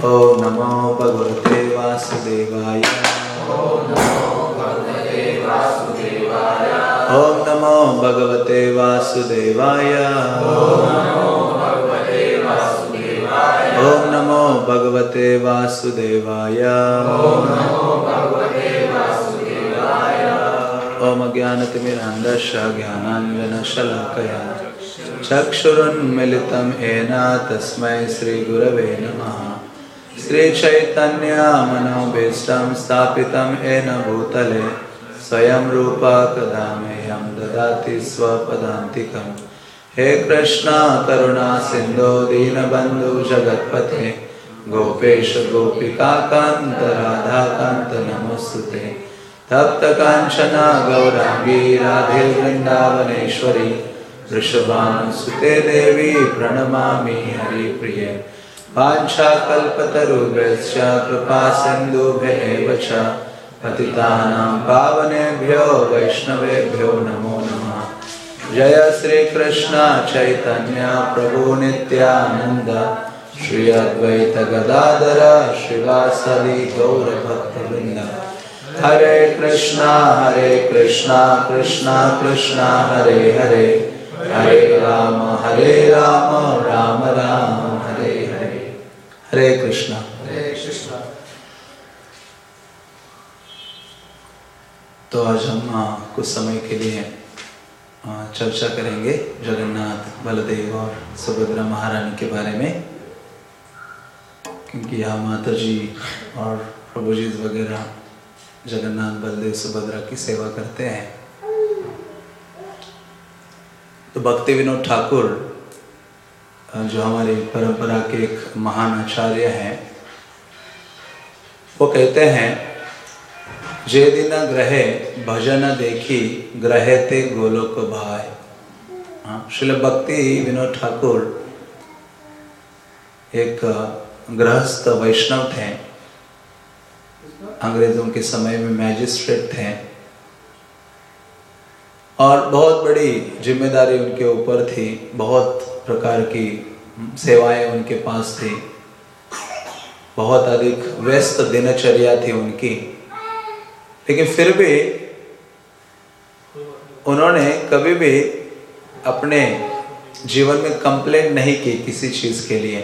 ॐ नमो भगवते वासुदेवाय। ॐ नमो भगवते वासुदेवाय। ॐ नमो भगवते वासुदेवाय। ॐ अज्ञानतिमिरान्धस्य ज्ञानाञ्जनशलाकया चक्षुरुन्मिलितं येन तस्मै श्रीगुरवे नमः। श्रीचैतन्यमनोभीष्टं स्थापितं येन भूतले स्वयं रूपा कदा मह्यं ददाति स्वपदान्तिकम् हे कृष्ण करुणा सिन्धो दीनबन्धु जगत्पथे गोपेश गोपिकान्त राधाकान्त नमोऽस्तुते तप्तकाञ्चना गौराङ्गी राधे वृन्दावनेश्वरी वृषभानुसुते देवी प्रणमामि हरिप्रिये वाञ्छाकल्पतरुभ्यश्च कृपा सिन्धुभ्येव च पतितानां पावनेभ्यो वैष्णवेभ्यो नमो नमः। जय श्रीकृष्ण चैतन्य प्रभु नित्यानन्द। श्री अद्वैत गदाधर श्रीवासदि गौरभक्तवृन्द। हरे कृष्णा हरे कृष्णा कृष्णा कृष्णा, हरे हरे। हरे राम हरे राम राम राम। हरे कृष्णा। हरे कृष्णा। तो आज हम कुछ समय के लिए चर्चा करेंगे जगन्नाथ बलदेव और सुभद्रा महारानी के बारे में। क्योंकि यहाँ माता जी और प्रभु जी वगैरह जगन्नाथ बलदेव सुभद्रा की सेवा करते हैं। तो भक्ति विनोद ठाकुर जो हमारी परंपरा के एक महान आचार्य हैं, वो कहते हैं, जे दिन ग्रहे, भजन देखी ग्रहे ते गोलोक भाई शिल भक्ति विनोद ठाकुर एक गृहस्थ वैष्णव थे। अंग्रेज़ों के समय में मैजिस्ट्रेट थे। और बहुत बड़ी ज़िम्मेदारी उनके ऊपर थी, बहुत प्रकार की सेवाएँ उनके पास थी। बहुत अधिक व्यस्त दिनचर्या थी उनकी। लेकिन फिर भी उन्होंने कभी भी अपने जीवन में कंप्लेंट नहीं की किसी चीज़ के लिए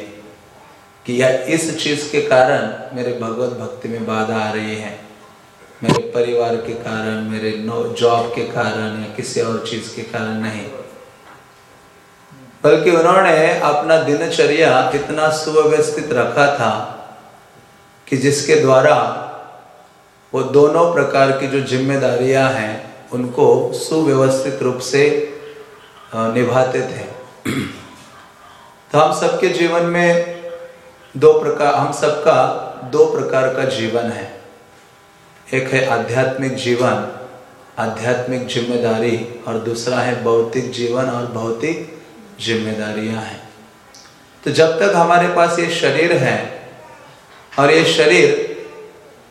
कि या इस चीज़ के कारण मेरे भगवत भक्ति में बाधा आ रही है, मेरे परिवार के कारण, मेरे नो जॉब के कारण या किसी और चीज़ के कारण नहीं। बल्कि उन्होंने अपना दिनचर्या इतना सुव्यवस्थित रखा था कि जिसके द्वारा वो दोनों प्रकार की जो जिम्मेदारियाँ हैं, उनको सुव्यवस्थित रूप से निभाते थे। तो हम सबके जीवन में दो प्रकार, हम सबका दो प्रकार का जीवन है। एक है आध्यात्मिक जीवन, आध्यात्मिक ज़िम्मेदारी, और दूसरा है भौतिक जीवन और भौतिक जिम्मेदारियाँ हैं। तो जब तक हमारे पास ये शरीर है और ये शरीर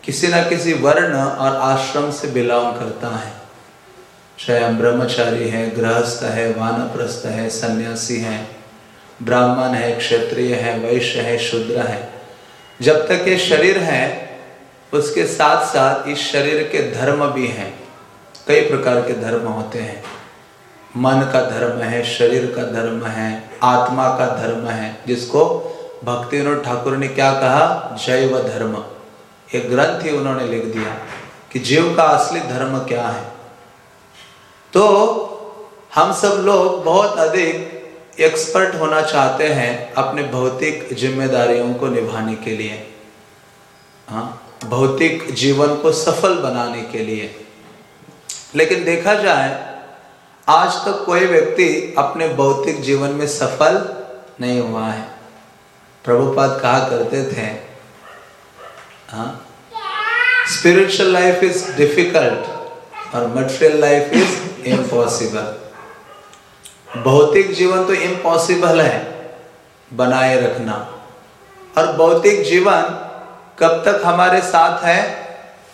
किसी न किसी वर्ण और आश्रम से बिलोंग करता है चाहे हम ब्रह्मचारी है, गृहस्थ है, वानप्रस्थ है, सन्यासी है, ब्राह्मण है, क्षत्रिय है, वैश्य है, शूद्र है, जब तक ये शरीर है, उसके साथ साथ इस शरीर के धर्म भी हैं। कई प्रकार के धर्म होते हैं। मन का धर्म है, शरीर का धर्म है, आत्मा का धर्म है, जिसको भक्ति ठाकुर ने क्या कहा? जैव धर्म। एक ग्रंथ ही उन्होंने लिख दिया कि जीव का असली धर्म क्या है। तो हम सब लोग बहुत अधिक एक्सपर्ट होना चाहते हैं अपने भौतिक जिम्मेदारियों को निभाने के लिए हाँ भौतिक जीवन को सफल बनाने के लिए। लेकिन देखा जाए आज तक तो कोई व्यक्ति अपने भौतिक जीवन में सफल नहीं हुआ है। प्रभुपाद कहा करते थे स्पिरिचुअल लाइफ इज़ डिफ़िकल्ट और मटेरियल लाइफ इज़ इम्पॉसिबल भौतिक जीवन तो इम्पॉसिबल है, बनाए रखना। और भौतिक जीवन कब तक हमारे साथ है?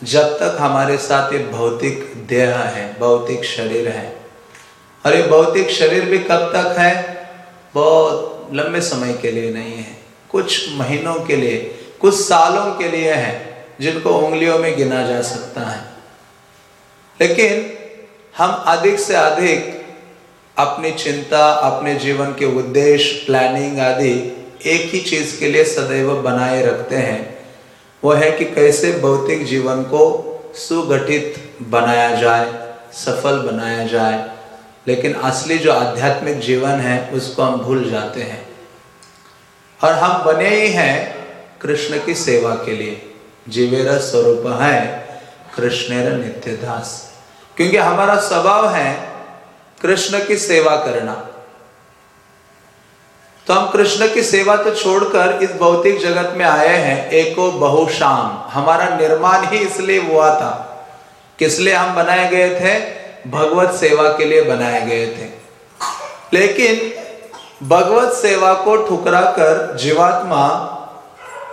जब तक हमारे साथ ये भौतिक देह है, भौतिक शरीर है। और ये भौतिक शरीर भी कब तक है? बहुत लंबे समय के लिए नहीं है। कुछ महीनों के लिए, कुछ सालों के लिए है, जिनको उंगलियों में गिना जा सकता है। लेकिन हम अधिक से अधिक अपनी चिंता, अपने जीवन के उद्देश्य प्लानिंग आदि एक ही चीज़ के लिए सदैव बनाए रखते हैं। वो है कि कैसे भौतिक जीवन को सुगठित बनाया जाए, सफल बनाया जाए। लेकिन असली जो आध्यात्मिक जीवन है, उसको हम भूल जाते हैं। और हम बने ही हैं कृष्ण की सेवा के लिए। जीवेर स्वरूप है कृष्णेर नित्य दास क्योंकि हमारा स्वभाव है कृष्ण की सेवा करना। तो हम कृष्ण की सेवा तो छोड़कर इस भौतिक जगत में आए हैं, एको बहुशाम। हमारा निर्माण ही इसलिए हुआ था। किस लिए हम बनाए गए थे? भगवत सेवा के लिए बनाए गए थे। लेकिन भगवत सेवा को ठुकरा कर जीवात्मा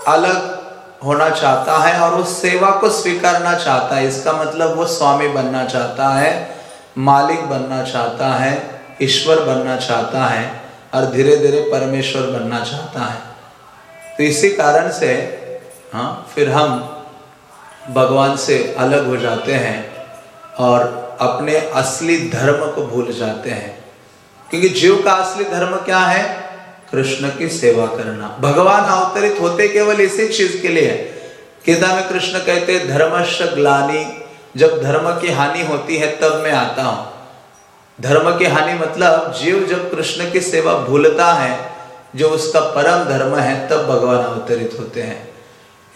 अलग होना चाहता है और उस सेवा को स्वीकारना चाहता है। इसका मतलब वो स्वामी बनना चाहता है, मालिक बनना चाहता है, ईश्वर बनना चाहता है और धीरे धीरे परमेश्वर बनना चाहता है। तो इसी कारण से हाँ फिर हम भगवान से अलग हो जाते हैं और अपने असली धर्म को भूल जाते हैं। क्योंकि जीव का असली धर्म क्या है? कृष्ण की सेवा करना। भगवान अवतरित होते केवल इसी चीज़ के लिए गीता में कृष्ण कहते धर्मश ग्लानी, जब धर्म की हानि होती है तब मैं आता हूँ। धर्म की हानि मतलब जीव जब कृष्ण की सेवा भूलता है, जो उसका परम धर्म है, तब भगवान अवतरित होते हैं।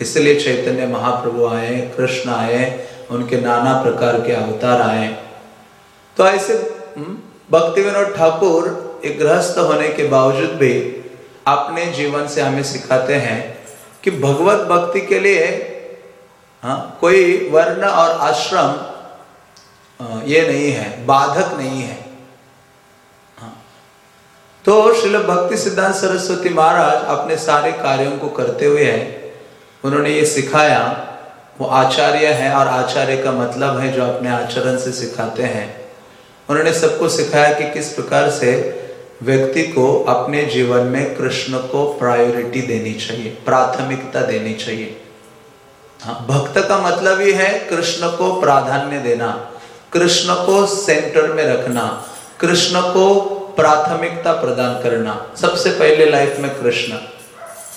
इसलिए चैतन्य महाप्रभु आए, कृष्ण आए उनके नाना प्रकार के अवतार आए। तो ऐसे हम्म, भक्ति विनोद ठाकुर एक गृहस्थ होने के बावजूद भी अपने जीवन से हमें सिखाते हैं कि भगवत भक्ति के लिए हाँ कोई वर्ण और आश्रम ये नहीं है बाधक नहीं है। हाँ। तो श्रील भक्ति सिद्धांत सरस्वती महाराज अपने सारे कार्यों को करते हुए उन्होंने ये सिखाया वो आचार्य है और आचार्य का मतलब है जो अपने आचरण से सिखाते हैं। उन्होंने सबको सिखाया कि किस प्रकार से व्यक्ति को अपने जीवन में कृष्ण को प्रायोरिटी देनी चाहिए, प्राथमिकता देनी चाहिए। हाँ भक्त का मतलब ही है कृष्ण को प्राधान्य देना, कृष्ण को सेंटर में रखना, कृष्ण को प्राथमिकता प्रदान करना। सबसे पहले लाइफ में कृष्ण।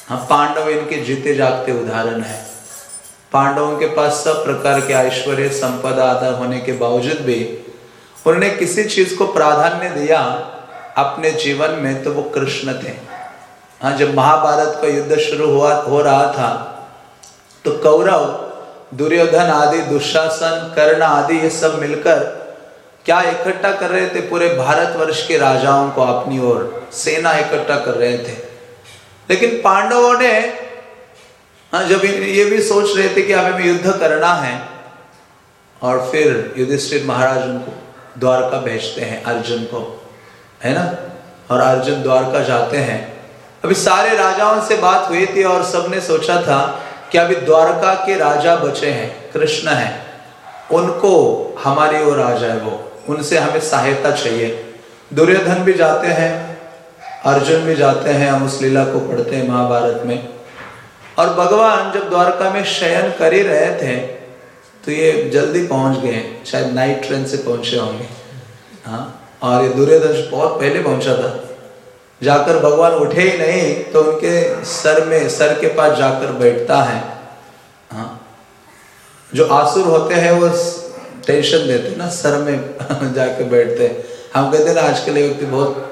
हाँ पांडव इनके जीते जागते उदाहरण है। पांडवों के पास सब प्रकार के ऐश्वर्य, संपदा, आदर होने के बावजूद भी उन्होंने किसी चीज़ को प्राधान्य दिया अपने जीवन में तो वो कृष्ण थे। हाँ जब महाभारत का युद्ध शुरू हुआ, हो रहा था तो कौरव, दुर्योधन आदि, दुशासन, कर्ण आदि, ये सब मिलकर क्या इकट्ठा कर रहे थे? पूरे भारतवर्ष के राजाओं को अपनी ओर सेना इकट्ठा कर रहे थे। लेकिन पांडवों ने हाँ जब ये भी सोच रहे थे कि हमें युद्ध करना है, और फिर युधिष्ठिर महाराज उनको द्वारका भेजते हैं, अर्जुन को, है ना? और अर्जुन द्वारका जाते हैं। अभी सारे राजाओं से बात हुई थी और सबने सोचा था कि अभी द्वारका के राजा बचे हैं, कृष्ण हैं। उनको, हमारी ओर आ जाए वो, उनसे हमें सहायता चाहिए। दुर्योधन भी जाते हैं, अर्जुन भी जाते हैं, हम उस लीला को पढ़ते हैं महाभारत में। और भगवान जब द्वारका में शयन कर ही रहे थे तो ये जल्दी पहुँच गए। शायद नाइट ट्रेन से पहुँचे होंगे। हाँ और ये दुर्योधन बहुत पहले पहुँचा था। जाकर भगवान उठे ही नहीं तो उनके सर में, सर के पास जाकर बैठता है। हाँ जो आसुर होते हैं, वो टेंशन देते ना, सर में जाकर बैठते हम कहते ना, आज के लिए व्यक्ति बहुत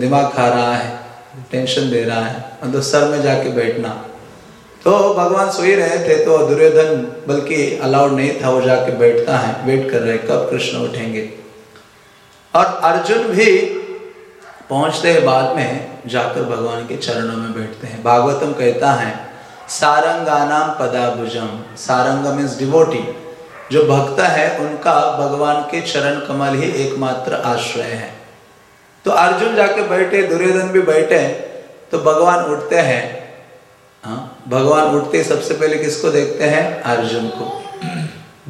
दिमाग खा रहा है टेंशन दे रहा है। मतलब सर में जाके बैठना। तो भगवान सो ही रहे थे तो दुर्योधन बल्कि अलाउड नहीं था, वो जाके बैठता है वेट कर रहे कब कृष्ण उठेंगे। और अर्जुन भी पहुँचते हैं बाद में जाकर भगवान के चरणों में बैठते हैं। भागवतम कहता है सारंगानाम पदाभुजम सारंग मीन्स डिवोटी जो भक्त है, उनका भगवान के चरण कमल ही एकमात्र आश्रय है। तो अर्जुन जाके बैठे, दुर्योधन भी बैठे तो भगवान उठते हैं। हाँ भगवान उठते सबसे पहले किसको देखते हैं? अर्जुन को।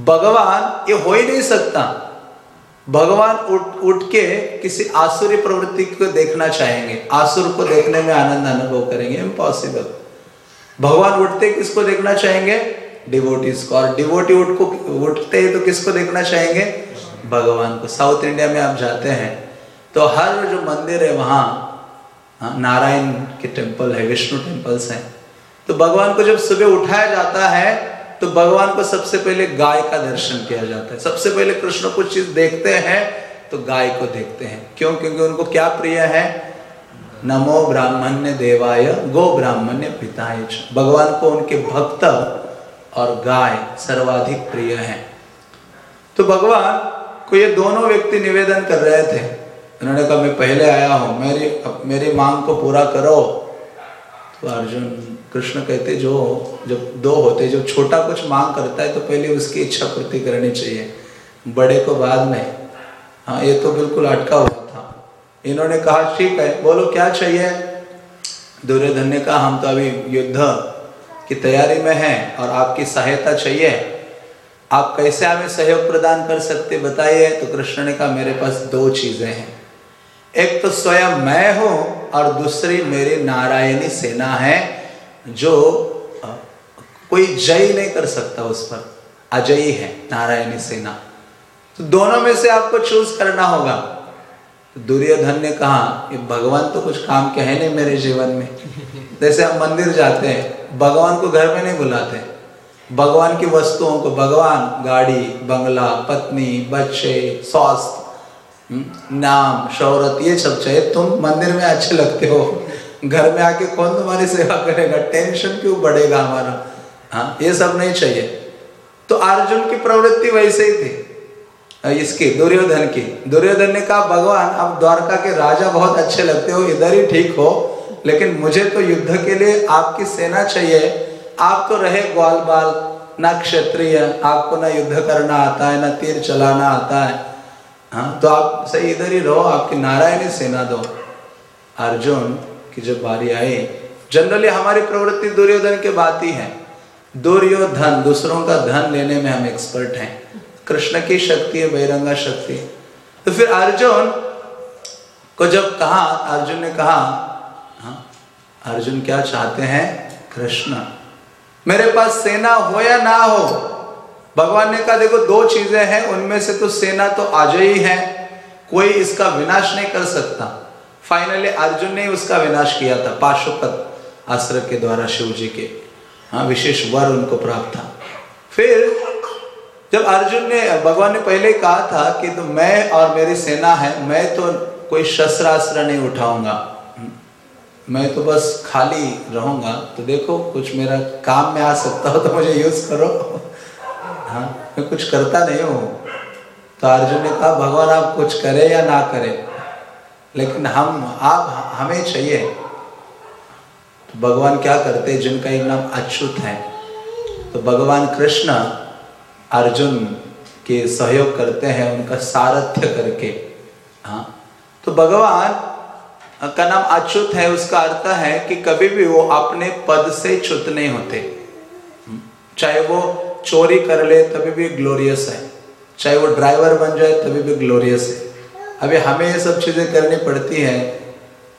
भगवान ये हो ही नहीं सकता। भगवान उठ उठ के किसी आसुरी प्रवृत्ति को देखना चाहेंगे। आसुर को देखने में आनंद अनुभव करेंगे। इम्पॉसिबल भगवान उठते किसको देखना चाहेंगे? डिवोटीज को। और डिवोटी उठ को उठते ही तो किसको देखना चाहेंगे? भगवान को। साउथ इंडिया में आप जाते हैं तो हर जो मंदिर है वहाँ हाँ, नारायण के टेंपल है विष्णु टेम्पल्स हैं। तो भगवान को जब सुबह उठाया जाता है तो भगवान को सबसे पहले गाय का दर्शन किया जाता है। सबसे पहले कृष्ण कुछ चीज़ देखते हैं तो गाय को देखते हैं। क्यों? क्योंकि उनको क्या प्रिय है? नमो ब्राह्मण्य देवाय, गो ब्राह्मण्य पिताय भगवान को उनके भक्त और गाय सर्वाधिक प्रिय है। तो भगवान को ये दोनों व्यक्ति निवेदन कर रहे थे। उन्होंने कहा, मैं पहले आया हूँ। मेरी मेरी मांग को पूरा करो। तो अर्जुन कृष्ण कहते, जो, जब दो होते, जो छोटा कुछ मांग करता है तो पहले उसकी इच्छा पूर्ति करनी चाहिए। बड़े को बाद में हाँ ये तो बिल्कुल अटका हुआ था। इन्होंने कहा, ठीक है, बोलो, क्या चाहिए? दुर्योधन ने कहा, हम तो अभी युद्ध की तैयारी में हैं, और आपकी सहायता चाहिए। आप कैसे हमें सहयोग प्रदान कर सकते, बताइए? तो कृष्ण ने कहा, मेरे पास दो चीज़ें हैं। एक तो स्वयं मैं हूँ, और दूसरी मेरी नारायणी सेना है। जो कोई जय नहीं कर सकता उस पर। अजयी है नारायणी सेना। तो दोनों में से आपको चूज़ करना होगा। तो दुर्योधन ने कहा कि भगवान तो कुछ काम के है नहीं मेरे जीवन में। जैसे हम मंदिर जाते हैं भगवान को घर में नहीं बुलाते। भगवान की वस्तुओं को भगवान गाड़ी बंगला पत्नी बच्चे स्वास्थ्य हम्म, नाम शौरत ये सब चाहिए। तुम मंदिर में अच्छे लगते हो। घर में आके कौन तुम्हारी सेवा करेगा? टेंशन क्यों बढ़ेगा हमारा? हाँ ये सब नहीं चाहिए। तो अर्जुन की प्रवृत्ति वैसे ही थी। इसकी, दुर्योधन की। दुर्योधन ने कहा, भगवान, अब द्वारका के राजा बहुत अच्छे लगते हो, इधर ही ठीक हो, लेकिन मुझे तो युद्ध के लिए आपकी सेना चाहिए। आप तो रहे ग्वाल बाल ना क्षत्रिय, आपको ना युद्ध करना आता है, ना तीर चलाना आता है। हाँ तो आप सही इधर ही रहो, आपकी नारायणी सेना दो। अर्जुन की जब बारी आई जनरली हमारी प्रवृत्ति दुर्योधन के बात ही है। दुर्योधन, दूसरों का धन लेने में हम एक्सपर्ट हैं। कृष्ण की शक्ति है, बहिरंगा शक्ति है। तो फिर अर्जुन को जब कहा, अर्जुन ने कहा हाँ अर्जुन क्या चाहते हैं? कृष्ण, मेरे पास सेना हो या ना हो? भगवान ने कहा, देखो, दो चीज़ें हैं, उनमें से तो सेना तो आज ही है, कोई इसका विनाश नहीं कर सकता। फाइनली अर्जुन ने उसका विनाश किया था पाशुपत अस्त्र के द्वारा शिव जी के। हाँ विशेष वर उनको प्राप्त था। फिर जब अर्जुन ने, भगवान ने पहले कहा था कि तो मैं और मेरी सेना है, मैं तो कोई शस्त्रास्त्र नहीं उठाऊँगा। मैं तो बस खाली रहूँगा। तो देखो, कुछ मेरा काम में आ सकता हो तो मुझे यूज़ करो। हाँ मैं कुछ करता नहीं हूँ। तो अर्जुन ने कहा, भगवान, आप कुछ करे या ना करे? लेकिन हम, आप, हमें चाहिए। तो भगवान क्या करते जिनका एक नाम अच्युत है तो भगवान कृष्ण अर्जुन के सहयोग करते हैं, उनका सारथ्य करके। हाँ तो भगवान, का नाम अच्युत है, उसका अर्थ है कि कभी भी वो अपने पद से च्युत नहीं होते। चाहे वो चोरी कर ले, तभी भी ग्लोरियस है। चाहे वो ड्राइवर बन जाए, तभी भी ग्लोरियस है। अभी हमें ये सब चीज़ें करनी पड़ती हैं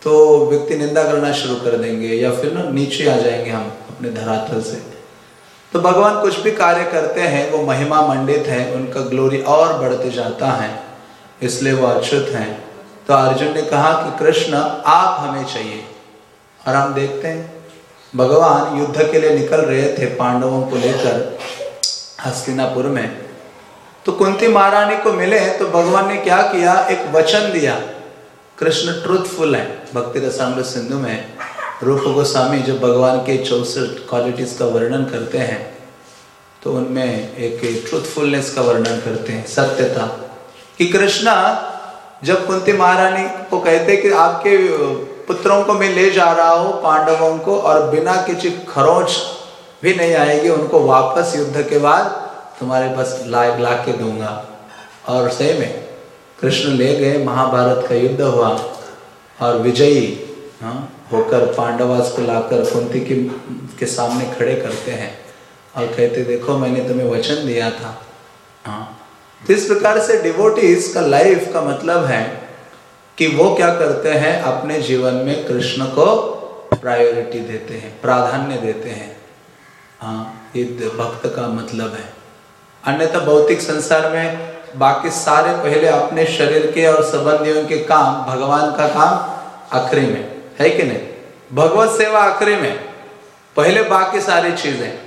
तो व्यक्ति निंदा करना शुरू कर देंगे या फिर ना नीचे आ जाएँगे हम अपने धरातल से। तो भगवान कुछ भी कार्य करते हैं, वो महिमा मंडित है, उनका ग्लोरी और बढ़ते जाता है, इसलिए वो अच्युत हैं। तो अर्जुन ने कहा कि कृष्ण, आप हमें चाहिए। और हम देखते हैं, भगवान युद्ध के लिए निकल रहे थे पांडवों को लेकर हस्तिनापुर में। तो कुंती महारानी को मिले तो भगवान ने क्या किया? एक वचन दिया। कृष्ण ट्रूथफुल है। भक्ति रसामृत सिंधु में रूप गोस्वामी जो भगवान के चौसठ क्वालिटीज का वर्णन करते हैं तो उनमें एक ट्रूथफुलनेस का वर्णन करते हैं, सत्यता। कि कृष्णा, जब कुंती महारानी को कहते कि आपके पुत्रों को मैं ले जा रहा हूँ, पांडवों को, और बिना किसी खरोच भी नहीं आएगी, उनको वापस युद्ध के बाद तुम्हारे पास ला ला के दूँगा। और सही में कृष्ण ले गए महाभारत का युद्ध हुआ। और विजयी हाँ होकर पांडवास को लाकर कुंती के, के सामने खड़े करते हैं। और कहते देखो मैंने तुम्हें वचन दिया था। हाँ। तो इस प्रकार से डिवोटीज का लाइफ का मतलब है कि वो क्या करते हैं अपने जीवन में कृष्ण को प्रायोरिटी देते हैं प्राधान्य देते हैं। हाँ ये भक्त का मतलब है। अन्यथा भौतिक संसार में बाकी सारे पहले अपने शरीर के और संबंधियों के काम, भगवान का काम आखिरी में। है कि नहीं? भगवत सेवा आखिरी में। पहले बाकी सारी चीज़ें।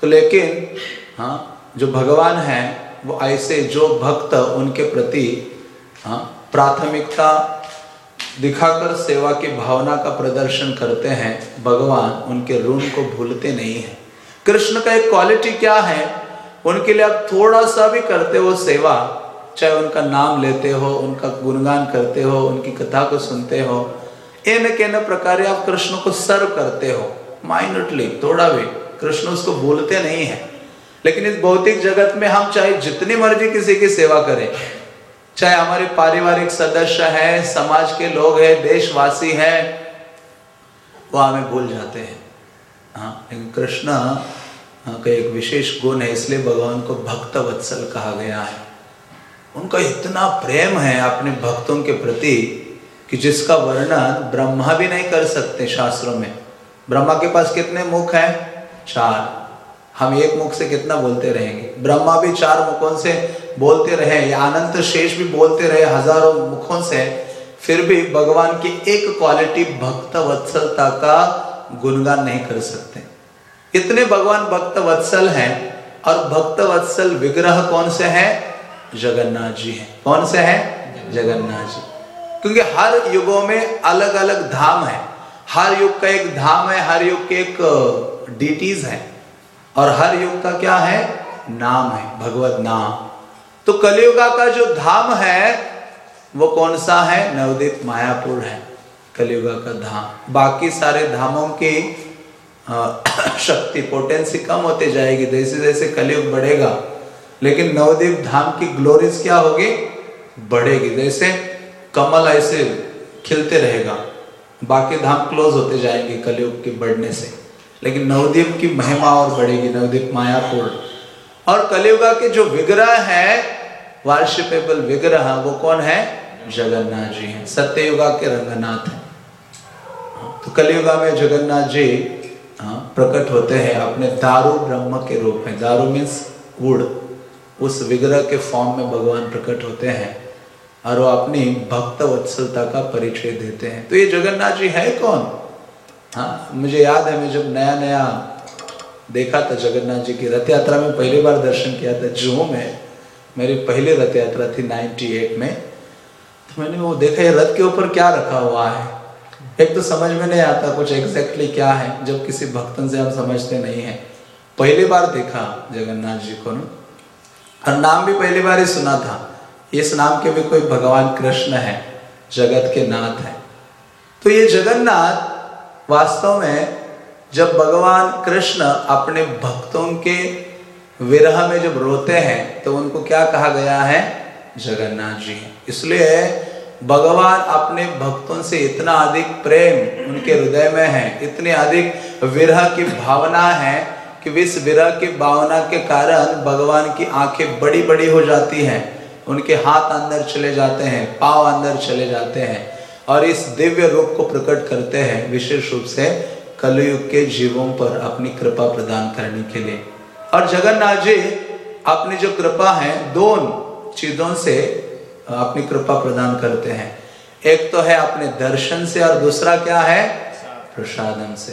तो लेकिन हाँ जो भगवान है, वो ऐसे जो भक्त उनके प्रति हाँ प्राथमिकता दिखाकर सेवा की भावना का प्रदर्शन करते हैं, भगवान उनके ऋण को भूलते नहीं है। कृष्ण का एक क्वालिटी क्या है? उनके लिए आप थोड़ा सा भी करते हो सेवा, चाहे उनका नाम लेते हो, उनका गुणगान करते हो, उनकी कथा को सुनते हो इन के न प्रकार आप कृष्ण को सर्व करते हो माइनटली थोड़ा भी। कृष्ण उसको भूलते नहीं है। लेकिन इस भौतिक जगत में हम चाहे जितनी मर्ज़ी किसी की सेवा करें, चाहे हमारे पारिवारिक सदस्य है, समाज के लोग हैं, देशवासी हैं, वो हमें भूल जाते हैं। हाँ लेकिन कृष्ण का एक विशेष गुण है, इसलिए भगवान को भक्त वत्सल कहा गया है। उनका इतना प्रेम है अपने भक्तों के प्रति कि जिसका वर्णन ब्रह्मा भी नहीं कर सकते शास्त्रों में। ब्रह्मा के पास कितने मुख हैं? चार। हम एक मुख से कितना बोलते रहेंगे? ब्रह्मा भी चार मुखों से बोलते रहे, या अनंत शेष भी बोलते रहे, हज़ारों मुखों से, फिर भी भगवान की एक क्वालिटी भक्त वत्सलता का गुणगान नहीं कर सकते। इतने भगवान भक्त वत्सल हैं और भक्त वत्सल विग्रह कौन से हैं? जगन्नाथ जी हैं। कौन से हैं? जगन्नाथ जी। क्योंकि हर युगों में अलग अलग धाम है। हर युग का एक धाम है, हर युग के एक डिटीज है। और हर युग का क्या है? नाम है, भगवत नाम। तो कलियुगा का जो धाम है, वो कौन सा है? नवदीप मायापुर है, कलियुगा का धाम। बाकी सारे धामों की शक्ति पोटेंसी कम होते जाएगी जैसे जैसे कलयुग बढ़ेगा। लेकिन नवदीप धाम की ग्लोरीज क्या होगी? बढ़ेगी। जैसे कमल ऐसे खिलते रहेगा। बाकी धाम क्लोज होते जाएँगे कलयुग के बढ़ने से। लेकिन नवदीप की महिमा और बढ़ेगी नवदीप मायापुर। और कलयुगा के जो विग्रह है वार्षिपेबल विग्रह वो कौन है? जगन्नाथ जी हैं। सत्ययुगा के रंगनाथ हैं। तो कलयुगा में जगन्नाथ जी हाँ, प्रकट होते हैं अपने दारू ब्रह्म के रूप में। दारू मीन्स वुड उस विग्रह के फॉर्म में भगवान प्रकट होते हैं और वो अपनी भक्त वत्सलता का परिचय देते हैं। तो ये जगन्नाथ जी है कौन? हाँ मुझे याद है, मैं जब नया नया देखा था जगन्नाथ जी की रथ यात्रा में, पहली बार दर्शन किया था जुहू में। मेरी पहली रथ यात्रा थी 98 में। तो मैंने वो देखा, ये रथ के ऊपर क्या रखा हुआ है? एक तो समझ में नहीं आता कुछ एग्जैक्टली क्या है, जब किसी भक्तन से हम समझते नहीं है। पहली बार देखा जगन्नाथ जी को और नाम भी पहली बार ही सुना था। इस नाम के भी कोई भगवान कृष्ण है, जगत के नाथ है। तो ये जगन्नाथ वास्तव में जब भगवान कृष्ण अपने भक्तों के विरह में जब रोते हैं तो उनको क्या कहा गया है? जगन्नाथ जी इसलिए भगवान अपने भक्तों से इतना अधिक प्रेम उनके हृदय में है, इतनी अधिक विरह की भावना है कि इस विरह की भावना के कारण भगवान की आँखें बड़ी बड़ी हो जाती हैं, उनके हाथ अंदर चले जाते हैं, पाव अंदर चले जाते हैं और इस दिव्य रूप को प्रकट करते हैं, विशेष रूप से कलयुग के जीवों पर अपनी कृपा प्रदान करने के लिए। और जगन्नाथ जी, अपनी जो कृपा है, दोन चीज़ों से अपनी कृपा प्रदान करते हैं। एक तो है अपने दर्शन से और दूसरा क्या है? प्रसादन से।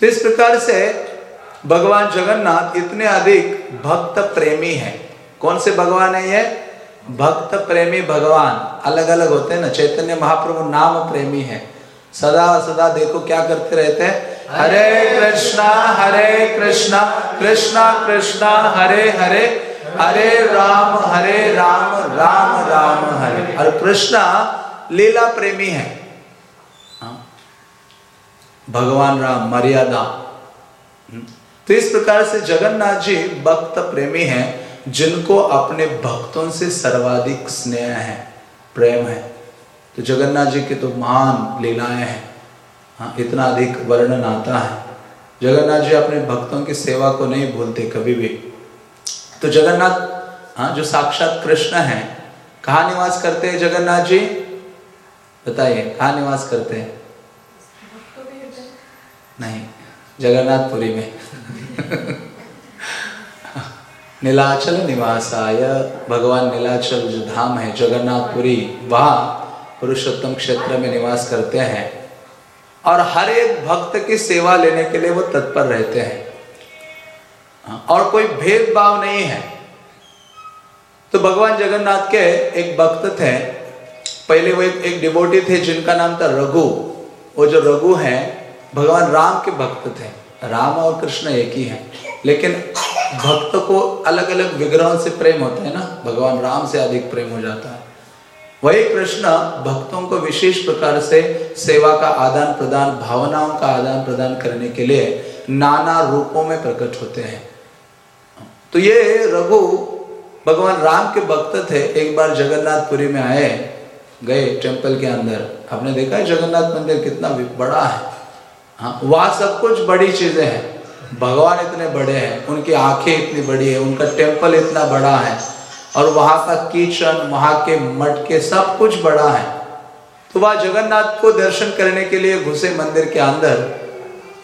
तो इस प्रकार से भगवान जगन्नाथ इतने अधिक भक्त प्रेमी है। कौन से भगवान है ये? भक्त प्रेमी भगवान। अलग अलग होते हैं ना। चैतन्य महाप्रभु नाम प्रेमी है। सदा सदा देखो क्या करते रहते हैं। हरे कृष्णा हरे कृष्णा कृष्णा कृष्णा, हरे हरे। हरे राम हरे राम राम राम, हरे। और कृष्णा लीला प्रेमी है। हाँ। भगवान राम, मर्यादा। हम्म। तो इस प्रकार से जगन्नाथ जी भक्त प्रेमी हैं, जिनको अपने भक्तों से सर्वाधिक स्नेह है, प्रेम है। तो जगन्नाथ जी की तो महान लीलाएँ हैं। हाँ इतना अधिक वर्णन आता है। जगन्नाथ जी अपने भक्तों की सेवा को नहीं भूलते कभी भी। तो जगन्नाथ हाँ जो साक्षात कृष्ण है कहा निवास करते हैं जगन्नाथ जी? बताइए कहा निवास करते हैं? नहीं जगन्नाथपुरी में। नीलाचल निवासाय भगवान नीलाचल जो धाम है जगन्नाथपुरी वहाँ पुरुषोत्तम क्षेत्र में निवास करते हैं। और हर एक भक्त की सेवा लेने के लिए वो तत्पर रहते हाँ, और कोई भेदभाव नहीं है। तो भगवान जगन्नाथ के एक भक्त थे। पहले वो एक, एक डिवोटी थे जिनका नाम था रघु। वो जो रघु हैं भगवान राम के भक्त थे। राम और कृष्ण एक ही हैं। लेकिन भक्त को अलग अलग विग्रहों से प्रेम होता है ना। भगवान राम से अधिक प्रेम हो जाता है। वही कृष्ण भक्तों को विशेष प्रकार से सेवा का आदान प्रदान भावनाओं का आदान प्रदान करने के लिए नाना रूपों में प्रकट होते हैं। तो ये रघु भगवान राम के भक्त थे, एक बार जगन्नाथपुरी में आए, गए टेंपल के अंदर। आपने देखा है जगन्नाथ मंदिर कितना बड़ा है? हाँ वहाँ सब कुछ बड़ी चीज़ें हैं। भगवान इतने बड़े हैं, उनकी आँखें इतनी बड़ी है, उनका टेंपल इतना बड़ा है, और वहाँ का किचन, वहाँ के मटके सब कुछ बड़ा है। तो वह जगन्नाथ को दर्शन करने के लिए घुसे मंदिर के अंदर,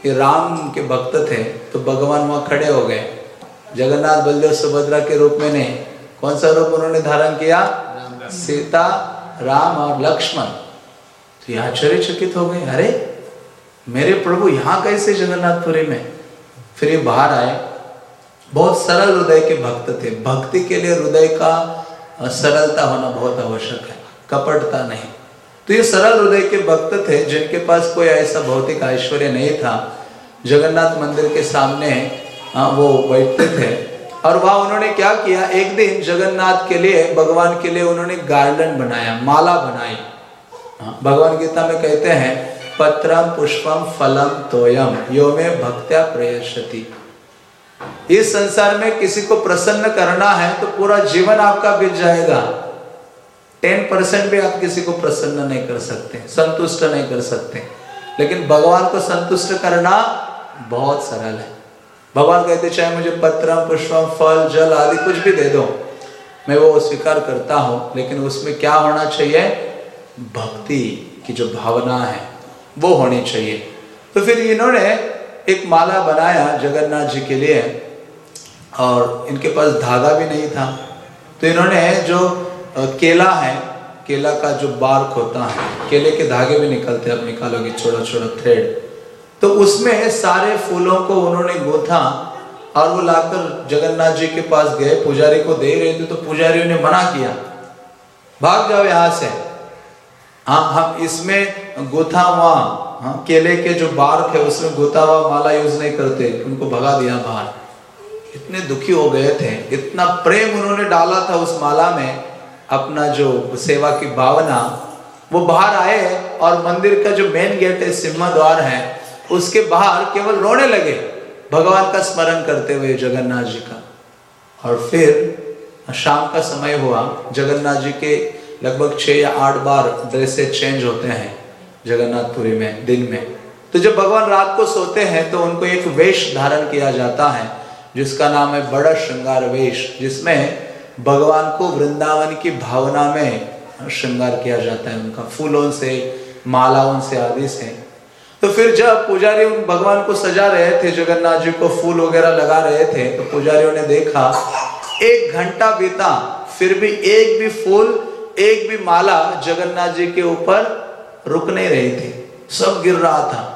ये राम के भक्त थे तो भगवान वहाँ खड़े हो गए। जगन्नाथ बलदेव सुभद्रा के रूप में नहीं। कौन सा रूप उन्होंने धारण किया? सीता राम और लक्ष्मण। तो ये आश्चर्यचकित हो गए। अरे मेरे प्रभु यहाँ कैसे जगन्नाथपुरी में? फिर ये बाहर आए। बहुत सरल हृदय के भक्त थे। भक्ति के लिए हृदय का सरलता होना बहुत आवश्यक है। कपटता नहीं। तो ये सरल हृदय के भक्त थे जिनके पास कोई ऐसा भौतिक ऐश्वर्य नहीं था। जगन्नाथ मंदिर के सामने वो बैठते थे। और वहाँ उन्होंने क्या किया? एक दिन जगन्नाथ के लिए, भगवान के लिए उन्होंने गार्डन बनाया, माला बनाई। भगवान गीता में कहते हैं पत्रम पुष्पम फलम तोयम यो में भक्त्या प्रयशति इस संसार में किसी को प्रसन्न करना है तो पूरा जीवन आपका बीत जाएगा। टेन परसेंट भी आप किसी को प्रसन्न नहीं कर सकते, संतुष्ट नहीं कर सकते। लेकिन भगवान को संतुष्ट करना बहुत सरल है। भगवान कहते, चाहे मुझे पत्र पुष्प फल, जल आदि कुछ भी दे दो, मैं वो स्वीकार करता हूँ, लेकिन उसमें क्या होना चाहिए? भक्ति की जो भावना है, वो होनी चाहिए। तो फिर इन्होंने एक माला बनाया जगन्नाथ जी के लिए, और इनके पास धागा भी नहीं था। तो इन्होंने जो केला है, केला का जो बार्क होता है, केले के धागे भी निकलते हैं, अब निकालोगे छोटा छोटा थ्रेड। तो उसमें सारे फूलों को उन्होंने गोथा और वो लाकर जगन्नाथ जी के पास गए, पुजारी को दे रहे थे तो पुजारियों ने मना किया। भाग जाओ यहाँ से। हाँ हम इसमें गोथा हुआ हाँ केले के जो बार्क है उसमें गोता हुआ, माला यूज़ नहीं करते, उनको भगा दिया बाहर। इतने दुखी हो गए थे, इतना प्रेम उन्होंने डाला था उस माला में, अपना जो सेवा की भावना, वो बाहर आए और मंदिर का जो मेन गेट है सिम्हा द्वार है उसके बाहर केवल रोने लगे। भगवान का स्मरण करते हुए जगन्नाथ जी का। और फिर शाम का समय हुआ। जगन्नाथ जी के लगभग छह या आठ बार ड्रेसेस चेंज होते हैं जगन्नाथपुरी में, दिन में। तो जब भगवान रात को सोते हैं तो उनको एक वेश धारण किया जाता है, जिसका नाम है बड़ा श्रृंगार वेश, जिसमें भगवान को वृंदावन की भावना में श्रृंगार किया जाता है। उनका फूलों से, मालाओं से आदि से। तो फिर जब पुजारी उन भगवान को सजा रहे थे, जगन्नाथ जी को फूल वगैरह लगा रहे थे तो पुजारियों ने देखा, एक घंटा बीता, फिर भी एक भी फूल, एक भी माला जगन्नाथ जी के ऊपर रुक नहीं रही थी। सब गिर रहा था।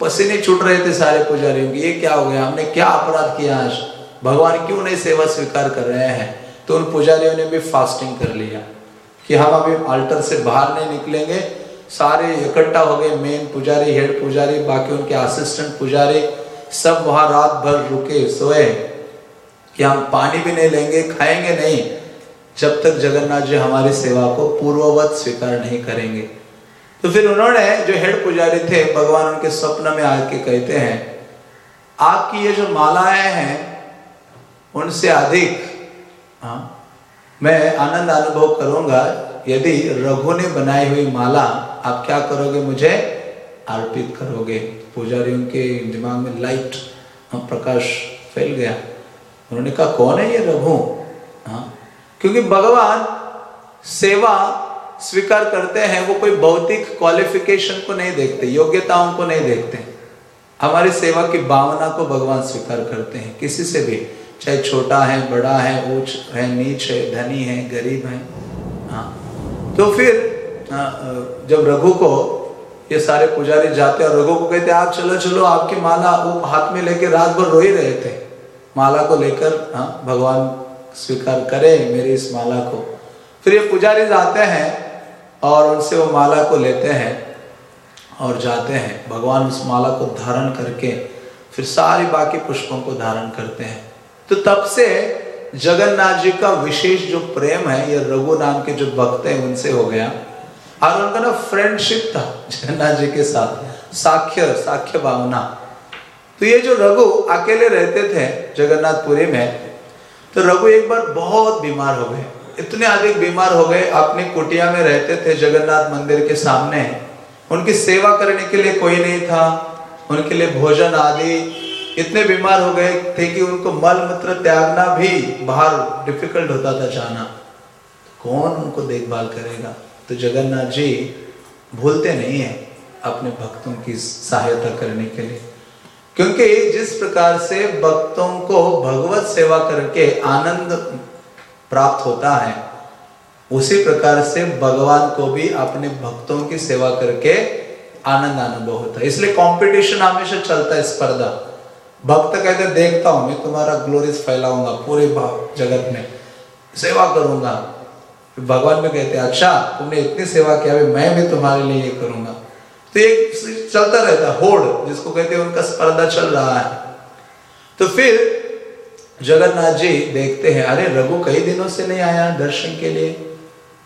पसीने छूट रहे थे सारे पुजारियों की। ये क्या हो गया? हमने क्या अपराध किया आज? भगवान क्यों नहीं सेवा स्वीकार कर रहे हैं? तो उन पुजारियों ने भी फास्टिंग कर लिया कि हम अभी अल्टर से बाहर नहीं निकलेंगे। सारे इकट्ठा हो गए मेन पुजारी हेड पुजारी, बाकी उनके असिस्टेंट पुजारी, सब वहाँ रात भर रुके, सोए कि हम पानी भी नहीं लेंगे, खाएँगे नहीं। जब तक जगन्नाथ जी हमारी सेवा को पूर्ववत स्वीकार नहीं करेंगे। तो फिर उन्होंने जो हेड पुजारी थे, भगवान उनके स्वप्न में आके कहते हैं, आपकी ये जो मालाएँ हैं, उनसे अधिक हाँ मैं आनंद अनुभव करूँगा यदि रघु ने बनाई हुई माला आप क्या करोगे मुझे? अर्पित करोगे। पुजारियों के दिमाग में लाइट हाँ, प्रकाश फैल गया। उन्होंने कहा कौन है ये रघु? हाँ क्योंकि भगवान सेवा स्वीकार करते हैं वो कोई भौतिक क्वालिफिकेशन को नहीं देखते योग्यताओं को नहीं देखते। हमारी सेवा की भावना को भगवान स्वीकार करते हैं। किसी से भी चाहे छोटा है बड़ा है ऊंच है नीच है धनी है गरीब है हाँ तो फिर जब रघु को ये सारे पुजारी जाते और रघु को कहते आप चलो चलो, आपकी माला वो हाथ में लेके रात भर रो ही रहे थे। माला को लेकर हाँ भगवान स्वीकार करे मेरी इस माला को। फिर ये पुजारी जाते हैं और उनसे वो माला को लेते हैं और जाते हैं। भगवान उस माला को धारण करके फिर सारी बाकी पुष्पों को धारण करते हैं। तो तब से जगन्नाथ जी का विशेष जो प्रेम है, ये रघु नाम के जो भक्त हैं, उनसे हो गया। और उनका ना फ्रेंडशिप था जगन्नाथ जी के साथ। साख्य साख्य भावना। तो ये जो रघु अकेले रहते थे जगन्नाथपुरी में तो रघु एक बार बहुत बीमार हो गए। इतने अधिक बीमार हो गए, अपनी कुटिया में रहते थे जगन्नाथ मंदिर के सामने। उनकी सेवा करने के लिए कोई नहीं था। उनके लिए भोजन आदि इतने बीमार हो गए थे कि उनको मल मूत्र त्यागना भी बाहर डिफ़िकल्ट होता था जाना। कौन उनको देखभाल करेगा? तो जगन्नाथ जी भूलते नहीं है अपने भक्तों की सहायता करने के लिए। क्योंकि जिस प्रकार से भक्तों को भगवत सेवा करके आनंद प्राप्त होता है, उसी प्रकार से भगवान को भी अपने भक्तों की सेवा करके आनंद अनुभव होता है। इसलिए कंपटीशन हमेशा चलता है स्पर्धा। भक्त कहते, देखता हूँ मैं तुम्हारा ग्लोरीज फैलाऊँगा पूरे जगत में। सेवा करूँगा। भगवान में कहते अच्छा तुमने इतनी सेवा किया मैं भी तुम्हारे लिए ये करूँगा। तो एक चलता रहता होड़, जिसको कहते हैं, उनका स्पर्धा चल रहा है। तो फिर जगन्नाथ जी देखते हैं, अरे, रघु कई दिनों से नहीं आया दर्शन के लिए?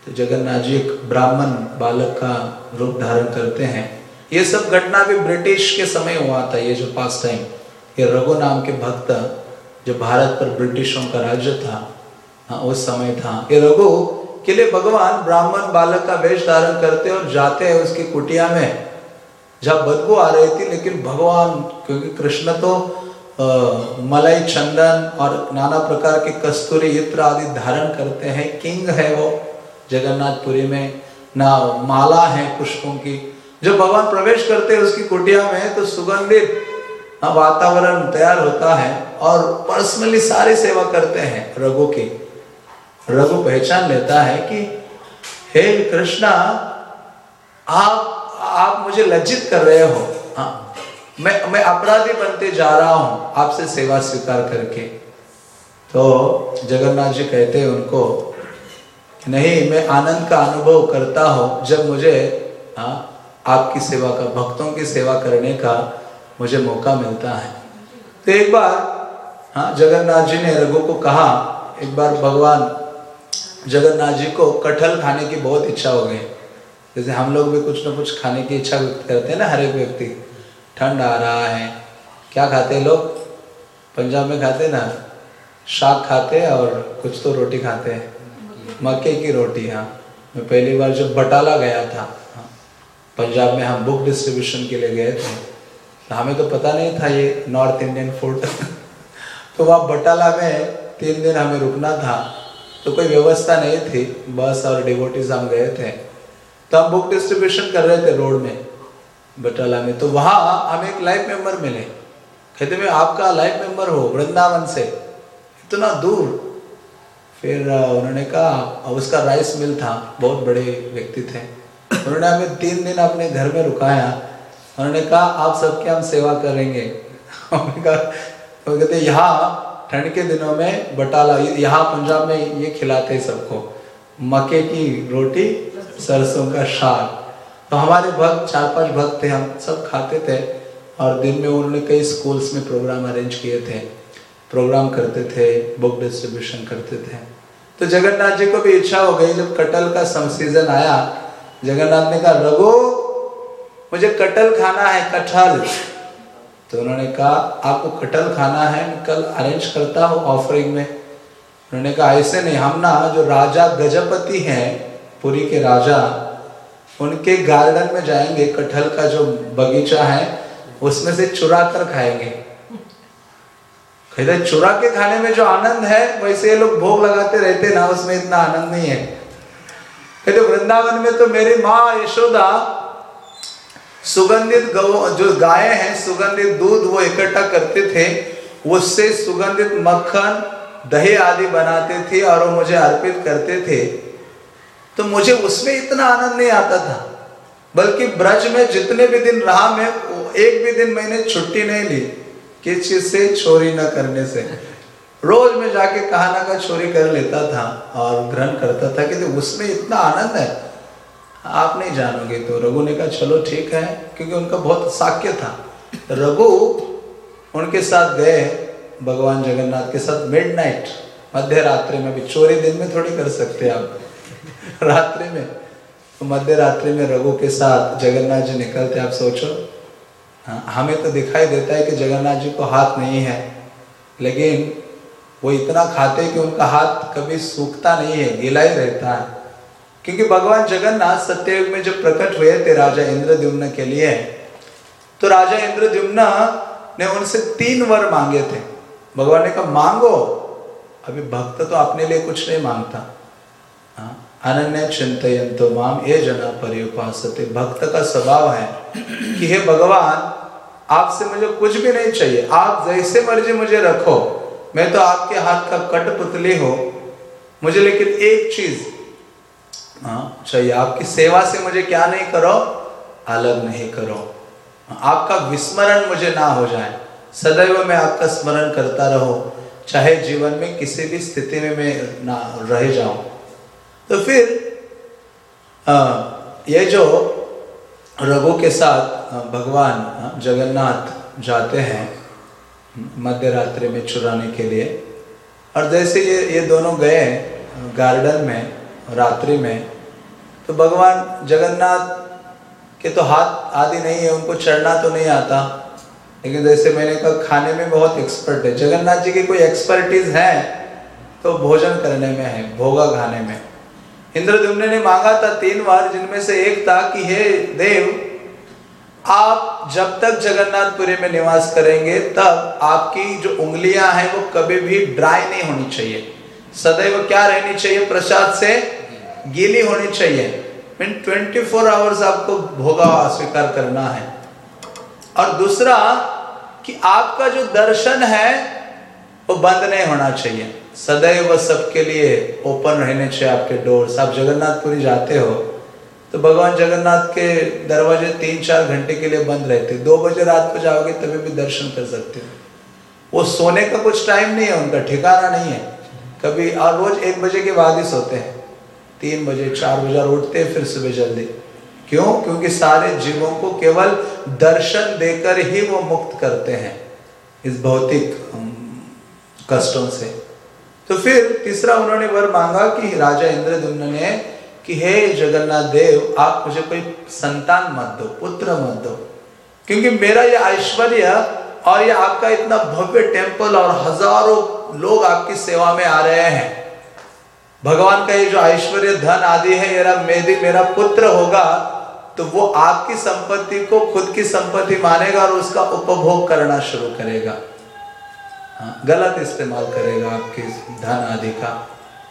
तो जगन्नाथ जी एक ब्राह्मण बालक का रूप धारण करते हैं। ये सब घटना भी ब्रिटिश के समय हुआ था, ये जो पास टाइम ये रघु नाम के भक्त जो भारत पर ब्रिटिशों का राज्य था हाँ उस समय था ये रघु के लिए भगवान ब्राह्मण बालक का वेश धारण करते और जाते हैं उसकी कुटिया में। जब बदबू आ रही थी, लेकिन भगवान, क्योंकि कृष्ण तो मलाई चंदन और नाना प्रकार के कस्तूरी इत्र आदि धारण करते हैं, किंग है वो जगन्नाथपुरी में। ना माला है पुष्पों की। जब भगवान प्रवेश करते हैं उसकी कुटिया में तो सुगंधित वातावरण तैयार होता है और पर्सनली सारी सेवा करते हैं रघु की। रघु पहचान लेता है कि, हे कृष्णा, आप आप मुझे लज्जित कर रहे हो। हाँ मैं मैं अपराधी बनते जा रहा हूँ आपसे सेवा स्वीकार करके। तो जगन्नाथ जी कहते हैं उनको, नहीं, मैं आनंद का अनुभव करता हूँ जब मुझे हाँ आपकी सेवा का, भक्तों की सेवा करने का मुझे मौका मिलता है। तो एक बार हाँ जगन्नाथ जी ने रघु को कहा एक बार भगवान जगन्नाथ जी को कटहल खाने की बहुत इच्छा हो गई। जैसे हम लोग भी कुछ ना कुछ खाने की इच्छा करते हैं ना हर एक व्यक्ति। ठंड आ रहा है। क्या खाते हैं लोग? पंजाब में खाते ना? शाक खाते हैं और कुछ तो रोटी खाते हैं। मक्के की रोटी हाँ। मैं पहली बार जब बटाला गया था हाँ, पंजाब में हम बुक डिस्ट्रीब्यूशन के लिए गए थे। हमें तो पता नहीं था ये नॉर्थ इंडियन फ़ूड तो वहाँ बटाला में तीन दिन हमें रुकना था। तो कोई व्यवस्था नहीं थी। बस और डिवोटीज हम गए थे। तो हम बुक डिस्ट्रीब्यूशन कर रहे थे रोड में, बटाला में। तो वहाँ हमें एक लाइफ मेंबर मिले। कहते, मैं आपका लाइफ मेंबर हो वृंदावन से। इतना दूर। फिर उन्होंने कहा उसका राइस मिल था। बहुत बड़े व्यक्ति थे। उन्होंने हमें तीन दिन अपने घर में रुकाया। उन्होंने कहा, आप सबके हम सेवा करेंगे. तो कहते, यहाँ ठंड के दिनों में बटाला यहाँ पंजाब में ये खिलाते सबको, मक्के की रोटी, सरसों का साग। तो हमारे भक्त, चार पाँच भक्त थे, हम सब खाते थे, और दिन में उन्होंने कई स्कूल्स में प्रोग्राम अरेंज किए थे, प्रोग्राम करते थे, बुक डिस्ट्रीब्यूशन करते थे। तो जगन्नाथ जी को भी इच्छा हो गई, जब कटल का सम सीज़न आया, जगन्नाथ ने कहा, रघु मुझे कटल खाना है, कटहल। तो उन्होंने कहा, आपको कटल खाना है? कल अरेंज करता हूँ ऑफरिंग में। उन्होंने कहा, ऐसे नहीं, हम ना जो राजा गजपति हैं, पुरी के राजा, उनके गार्डन में जाएँगे, कटहल का जो बगीचा है, उसमें से चुरा कर खाएँगे। कहते चुरा के खाने में जो आनंद है, वैसे ये लोग भोग लगाते रहते ना, उसमें इतना आनंद नहीं है। वृंदावन में तो मेरी माँ यशोदा सुगंधित गौ, जो गाय हैं, सुगंधित दूध वो इकट्ठा करते थे, उससे सुगंधित मक्खन, दही आदि बनाते थे और वो मुझे अर्पित करते थे। तो मुझे उसमें इतना आनंद नहीं आता था, बल्कि ब्रज में जितने भी दिन रहा, मैं, एक भी दिन मैंने छुट्टी नहीं ली, किस चीज़ से? चोरी न करने से। रोज में जाके कहा ना का चोरी कर लेता था और ग्रहण करता था कि उसमें इतना आनंद है। आप नहीं जानोगे तो रघु ने कहा चलो ठीक है क्योंकि उनका बहुत साक्य था। रघु उनके साथ गए भगवान जगन्नाथ के साथ मिड नाइट मध्य रात्रि में भी। चोरी दिन में थोड़ी कर सकते आप। रात्रि में तो मध्य रात्रि में रघु के साथ जगन्नाथ जी निकलते आप सोचो। हाँ, हमें तो दिखाई देता है कि जगन्नाथ जी को हाथ नहीं है लेकिन वो इतना खाते कि उनका हाथ कभी सूखता नहीं है गीला ही रहता है। क्योंकि भगवान जगन्नाथ सत्ययुग में जब प्रकट हुए थे राजा इंद्रद्युम्न के लिए तो राजा इंद्रद्युम्न ने उनसे तीन वर मांगे थे। भगवान ने कहा मांगो। अभी भक्त तो अपने लिए कुछ नहीं माँगता। हाँ, अनन्य चिंतयंतो माम ये जना परिपासते भक्त का स्वभाव है कि हे भगवान आपसे मुझे कुछ भी नहीं चाहिए। आप जैसे मर्ज़ी मुझे रखो। मैं तो आपके हाथ का कट पुतली हो। मुझे लेकिन एक चीज़ हाँ चाहिए। आपकी सेवा से मुझे क्या नहीं करो अलग नहीं करो। आपका विस्मरण मुझे ना हो जाए। सदैव मैं आपका स्मरण करता रहो। चाहे जीवन में किसी भी स्थिति में मैं ना रह जाऊँ। तो फिर आ, ये जो रघु के साथ भगवान जगन्नाथ जाते हैं मध्य रात्रि में चुराने के लिए और जैसे ये ये दोनों गए गार्डन में रात्रि में तो भगवान जगन्नाथ के तो हाथ आदि नहीं है, उनको चढ़ना तो नहीं आता। लेकिन जैसे मैंने कहा, खाने में बहुत एक्सपर्ट है। जगन्नाथ जी की कोई एक्सपर्टीज है तो भोजन करने में है, भोगा खाने में। इंद्रदुम्न ने मांगा था तीन बार, जिनमें से एक था कि, हे देव, आप जब तक जगन्नाथपुरी में निवास करेंगे, तब आपकी जो उंगलियाँ हैं, वो कभी भी ड्राई नहीं होनी चाहिए। सदैव क्या रहनी चाहिए प्रसाद से? गीली होनी चाहिए। मीन ट्वेंटी फोर आवर्स आपको भोगा स्वीकार करना है। और दूसरा, कि आपका जो दर्शन है, वो बंद नहीं होना चाहिए। सदैव सबके लिए ओपन रहने चाहिए आपके डोर्स आप जगन्नाथपुरी जाते हो तो भगवान जगन्नाथ के दरवाजे तीन चार घंटे के लिए बंद रहते दो बजे रात को जाओगे, तभी भी दर्शन कर सकते हो। वो सोने का कुछ टाइम नहीं है, उनका ठिकाना नहीं है। कभी, और रोज एक बजे के बाद ही सोते हैं। तीन बजे, चार बजे उठते फिर सुबह जल्दी। क्यों? क्योंकि सारे जीवों को केवल दर्शन देकर ही वो मुक्त करते हैं, इस भौतिक कष्टों से। तो फिर तीसरा उन्होंने वर मांगा कि राजा इंद्रदुम्न ने कि, हे जगन्नाथ देव, आप मुझे कोई संतान मत दो, पुत्र मत दो। क्योंकि मेरा ये ऐश्वर्य और ये आपका इतना भव्य टेंपल और हज़ारों लोग आपकी सेवा में आ रहे हैं। भगवान का ये जो ऐश्वर्य धन आदि है मेरा मेरी मेरा पुत्र होगा तो वो आपकी संपत्ति को खुद की संपत्ति मानेगा और उसका उपभोग करना शुरू करेगा। हाँ, गलत इस्तेमाल करेगा आपके धन आदि का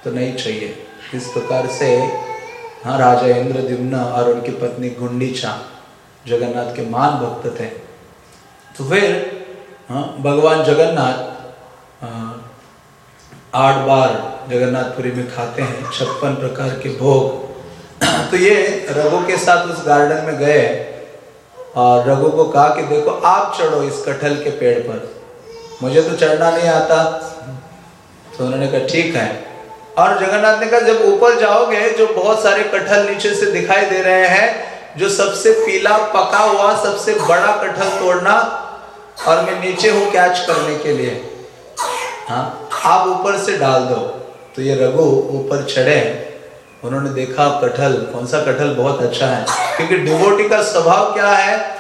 तो नहीं चाहिए। इस प्रकार से हाँ राजा इंद्रद्युम्न और उनकी पत्नी गुंडीचा जगन्नाथ के मान भक्त थे। तो फिर हाँ भगवान जगन्नाथ आठ बार जगन्नाथपुरी में खाते हैं, छप्पन प्रकार के भोग। तो ये रघु के साथ उस गार्डन में गए और रघु को कहा कि देखो, आप चढ़ो इस कटहल के पेड़ पर। मुझे तो चढ़ना नहीं आता। तो उन्होंने कहा, ठीक है। और जगन्नाथ ने कहा, जब ऊपर जाओगे, जो बहुत सारे कटहल नीचे से दिखाई दे रहे हैं, जो सबसे पीला पका हुआ, सबसे बड़ा कटहल तोड़ना, और मैं नीचे हूँ कैच करने के लिए। हाँ आप ऊपर से डाल दो। तो ये रघु ऊपर चढ़े। उन्होंने देखा कटहल, कौन सा कटहल बहुत अच्छा है। क्योंकि डिवोटी का स्वभाव क्या है?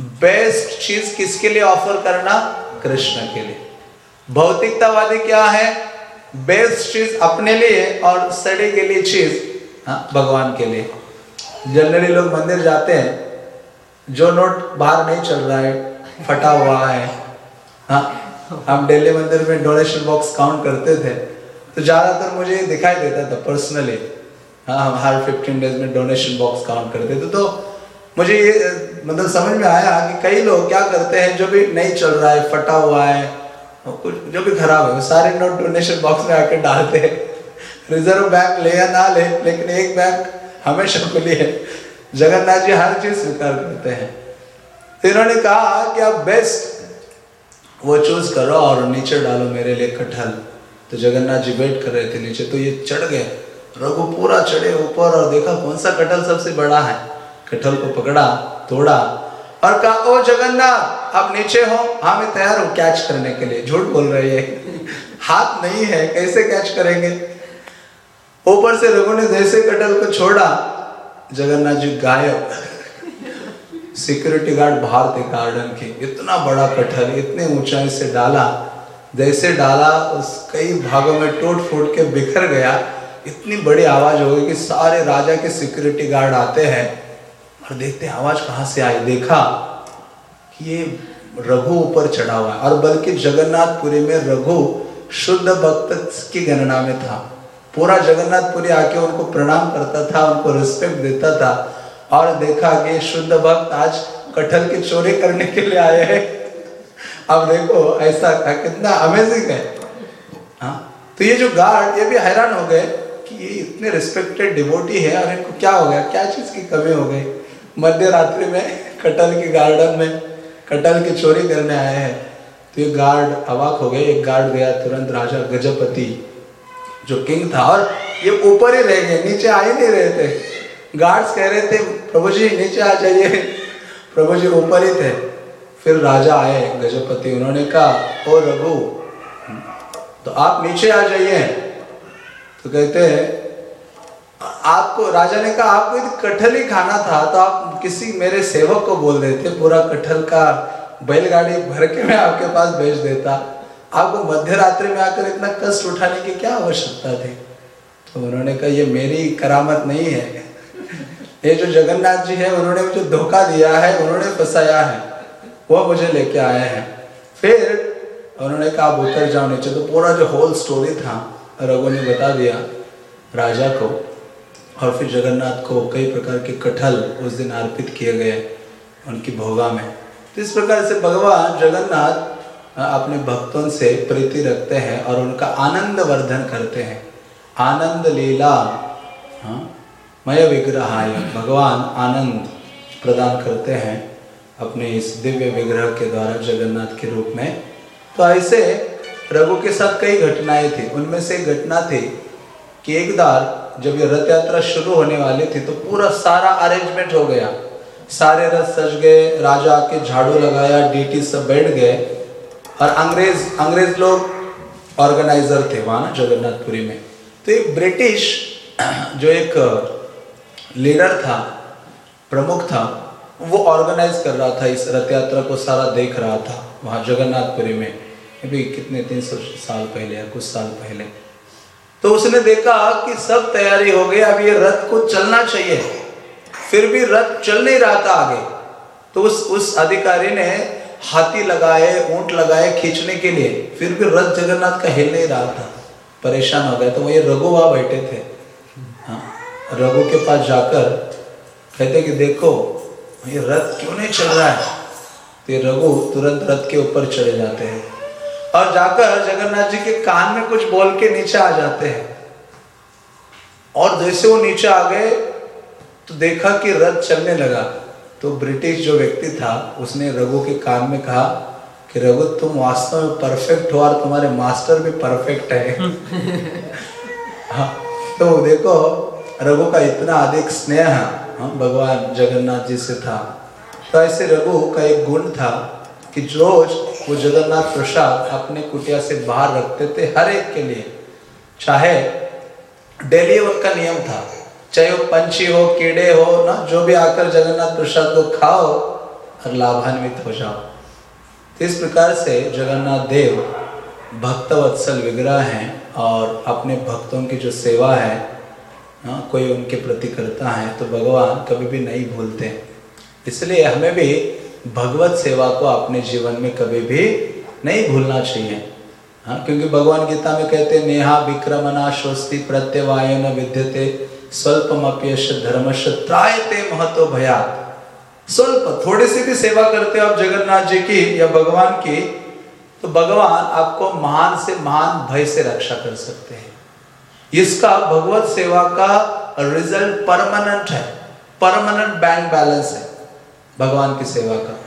बेस्ट चीज़ किसके लिए ऑफ़र करना? कृष्ण के लिए। भौतिकतावादी क्या है? बेस्ट चीज़ अपने लिए और सड़ी के लिए चीज़ हाँ भगवान के लिए। जनरली लोग मंदिर जाते हैं। जो नोट बाहर नहीं चल रहा है, फटा हुआ है हाँ हम दिल्ली मंदिर में डोनेशन बॉक्स काउंट करते थे तो ज़्यादातर मुझे दिखाई देता था पर्सनली हाँ हम हर फिफ्टीन डेज़ में डोनेशन बॉक्स काउंट करते थे तो मुझे ये मतलब समझ में आया कि कई लोग क्या करते हैं, जो भी नहीं चल रहा है, फटा हुआ है कुछ, जो भी खराब है सारे नोट डोनेशन बॉक्स में आकर डालते हैं। रिज़र्व बैंक ले या ना ले, लेकिन एक बैंक हमेशा खुली है जगन्नाथ जी हर चीज़ स्वीकार करते हैं। तो इन्होंने कहा कि आप बेस्ट वो चूज़ करो और नीचे डालो मेरे लिए कटहल। तो जगन्नाथ जी वेट कर रहे थे नीचे तो ये चढ़ गए रघु पूरा चढ़े ऊपर और देखा कौन सा कटहल सबसे बड़ा है। कटहल को पकड़ा, तोड़ा और कहा, ओ जगन्नाथ आप नीचे हो। हाँ मैं तैयार हूँ कैच करने के लिए। झूठ बोल रहे हैं। हाथ नहीं है, कैसे कैच करेंगे? ऊपर से रघु ने जैसे कटहल को छोड़ा, जगन्नाथ जी गायब। सिक्योरिटी गार्ड बाहर थे गार्डन के। इतना बड़ा कटहल, इतने ऊंचाई से डाला। जैसे डाला, उस कई भागों में टूट फूट के बिखर गया। इतनी बड़ी आवाज़ हो गई कि सारे राजा के सिक्योरिटी गार्ड आते हैं और देखते हैं, आवाज़ कहाँ से आई? देखा कि ये रघु ऊपर चढ़ा हुआ है। और बल्कि जगन्नाथपुरी में रघु शुद्ध भक्त की गणना में था। पूरा जगन्नाथपुरी आके उनको प्रणाम करता था, उनको रिस्पेक्ट देता था। और देखा कि शुद्ध भक्त आज कटहल की चोरी करने के लिए आए हैं। अब देखो, ऐसा कितना अमेजिंग है। हाँ तो ये जो गार्ड ये भी हैरान हो गए कि ये इतने रिस्पेक्टेड डिवोटी है और इनको क्या हो गया? क्या चीज़ की कमी हो गई? मध्य रात्रि में कटल के गार्डन में कटल की चोरी करने आए हैं। तो ये गार्ड अवाक हो गए। एक गार्ड गया, तुरंत राजा गजपति, जो किंग था। और ये ऊपर ही रह गए, नीचे आ ही नहीं रहे थे। गार्ड्स कह रहे थे, प्रभु जी, नीचे आ जाइए। प्रभु जी ऊपर ही थे। फिर राजा आए, गजपति, उन्होंने कहा, ओ रघु तो आप नीचे आ जाइए। तो कहते हैं, आपको, राजा ने कहा, आपको कटहल ही खाना था तो आप किसी मेरे सेवक को बोल देते, पूरा कटहल का बैलगाड़ी भर के मैं आपके पास भेज देता। आपको मध्य रात्रि में आकर इतना कष्ट उठाने की क्या आवश्यकता थी? तो उन्होंने कहा, ये मेरी करामत नहीं है। ये जो जगन्नाथ जी है, उन्होंने मुझे धोखा दिया है, उन्होंने फंसाया है। वो मुझे लेके आए हैं। फिर उन्होंने कहा आप उतर जाओ नीचे। तो पूरा जो होल स्टोरी था, रघु ने बता दिया राजा को। और फिर जगन्नाथ को कई प्रकार के कटहल उस दिन अर्पित किए गए उनकी भोगा में। तो इस प्रकार से भगवान जगन्नाथ अपने भक्तों से प्रीति रखते हैं और उनका आनंद वर्धन करते हैं। आनंद लीला हाँ मय विग्रहाय भगवान आनंद प्रदान करते हैं अपने इस दिव्य विग्रह के द्वारा जगन्नाथ के रूप में। तो ऐसे रघु के साथ कई घटनाएँ थी। उनमें से घटना थी कि एक बार जब ये रथ यात्रा शुरू होने वाली थी तो पूरा सारा अरेंजमेंट हो गया। सारे रथ सज गए, राजा आके झाड़ू लगाया डीटी सब बैठ गए और अंग्रेज़ अंग्रेज़ लोग ऑर्गेनाइजर थे वहाँ ना जगन्नाथपुरी में। तो एक ब्रिटिश जो एक लीडर था, प्रमुख था, वो ऑर्गेनाइज कर रहा था इस रथ यात्रा को, सारा देख रहा था वहाँ जगन्नाथपुरी में। अभी कितने, तीन सौ साल पहले या कुछ साल पहले। तो उसने देखा कि सब तैयारी हो गई, अब ये रथ को चलना चाहिए। फिर भी रथ चल नहीं रहा था आगे। तो उस उस अधिकारी ने हाथी लगाए, ऊँट लगाए खींचने के लिए। फिर भी रथ जगन्नाथ का हिल नहीं रहा था। परेशान हो गया तो वहाँ बैठे थे। रघु के पास जाकर कहते कि देखो ये रथ क्यों नहीं चल रहा है? तो ये रघु तुरंत रथ के ऊपर चले जाते हैं। और जाकर जगन्नाथ जी के कान में कुछ बोल के नीचे आ जाते हैं। और जैसे वो नीचे आ गए तो देखा कि रथ चलने लगा। तो ब्रिटिश जो व्यक्ति था उसने रघु के कान में कहा कि रघु तुम वास्तव में परफेक्ट हो और तुम्हारे मास्टर भी परफेक्ट है। हाँ तो देखो रघु का इतना अधिक स्नेह हाँ, भगवान जगन्नाथ जी से था। तो ऐसे रघु का एक गुण था कि रोज वो जगन्नाथ प्रसाद अपने कुटिया से बाहर रखते थे हर एक के लिए। चाहे डेली का नियम था चाहे वो पंछी हो कीड़े हो ना जो भी आकर जगन्नाथ प्रसाद को खाओ और लाभान्वित हो जाओ। तो इस प्रकार से जगन्नाथ देव भक्तवत्सल विग्रह हैं और अपने भक्तों की जो सेवा है ना कोई उनके प्रति करता है तो भगवान कभी भी नहीं भूलते। इसलिए हमें भी भगवत सेवा को अपने जीवन में कभी भी नहीं भूलना चाहिए। हाँ क्योंकि भगवान गीता में कहते हैं, नेहा विक्रमना स्वस्ति प्रत्यवाय न विद्यते स्वल्पम अपयश धर्मश त्रायते महत्व भयात। स्वल्प थोड़ी सी भी सेवा करते हो आप जगन्नाथ जी की या भगवान की तो भगवान आपको महान से महान भय से रक्षा कर सकते हैं। इसका भगवत सेवा का रिज़ल्ट परमानेंट है। परमानेंट बैंक बैलेंस है भगवान की सेवा का।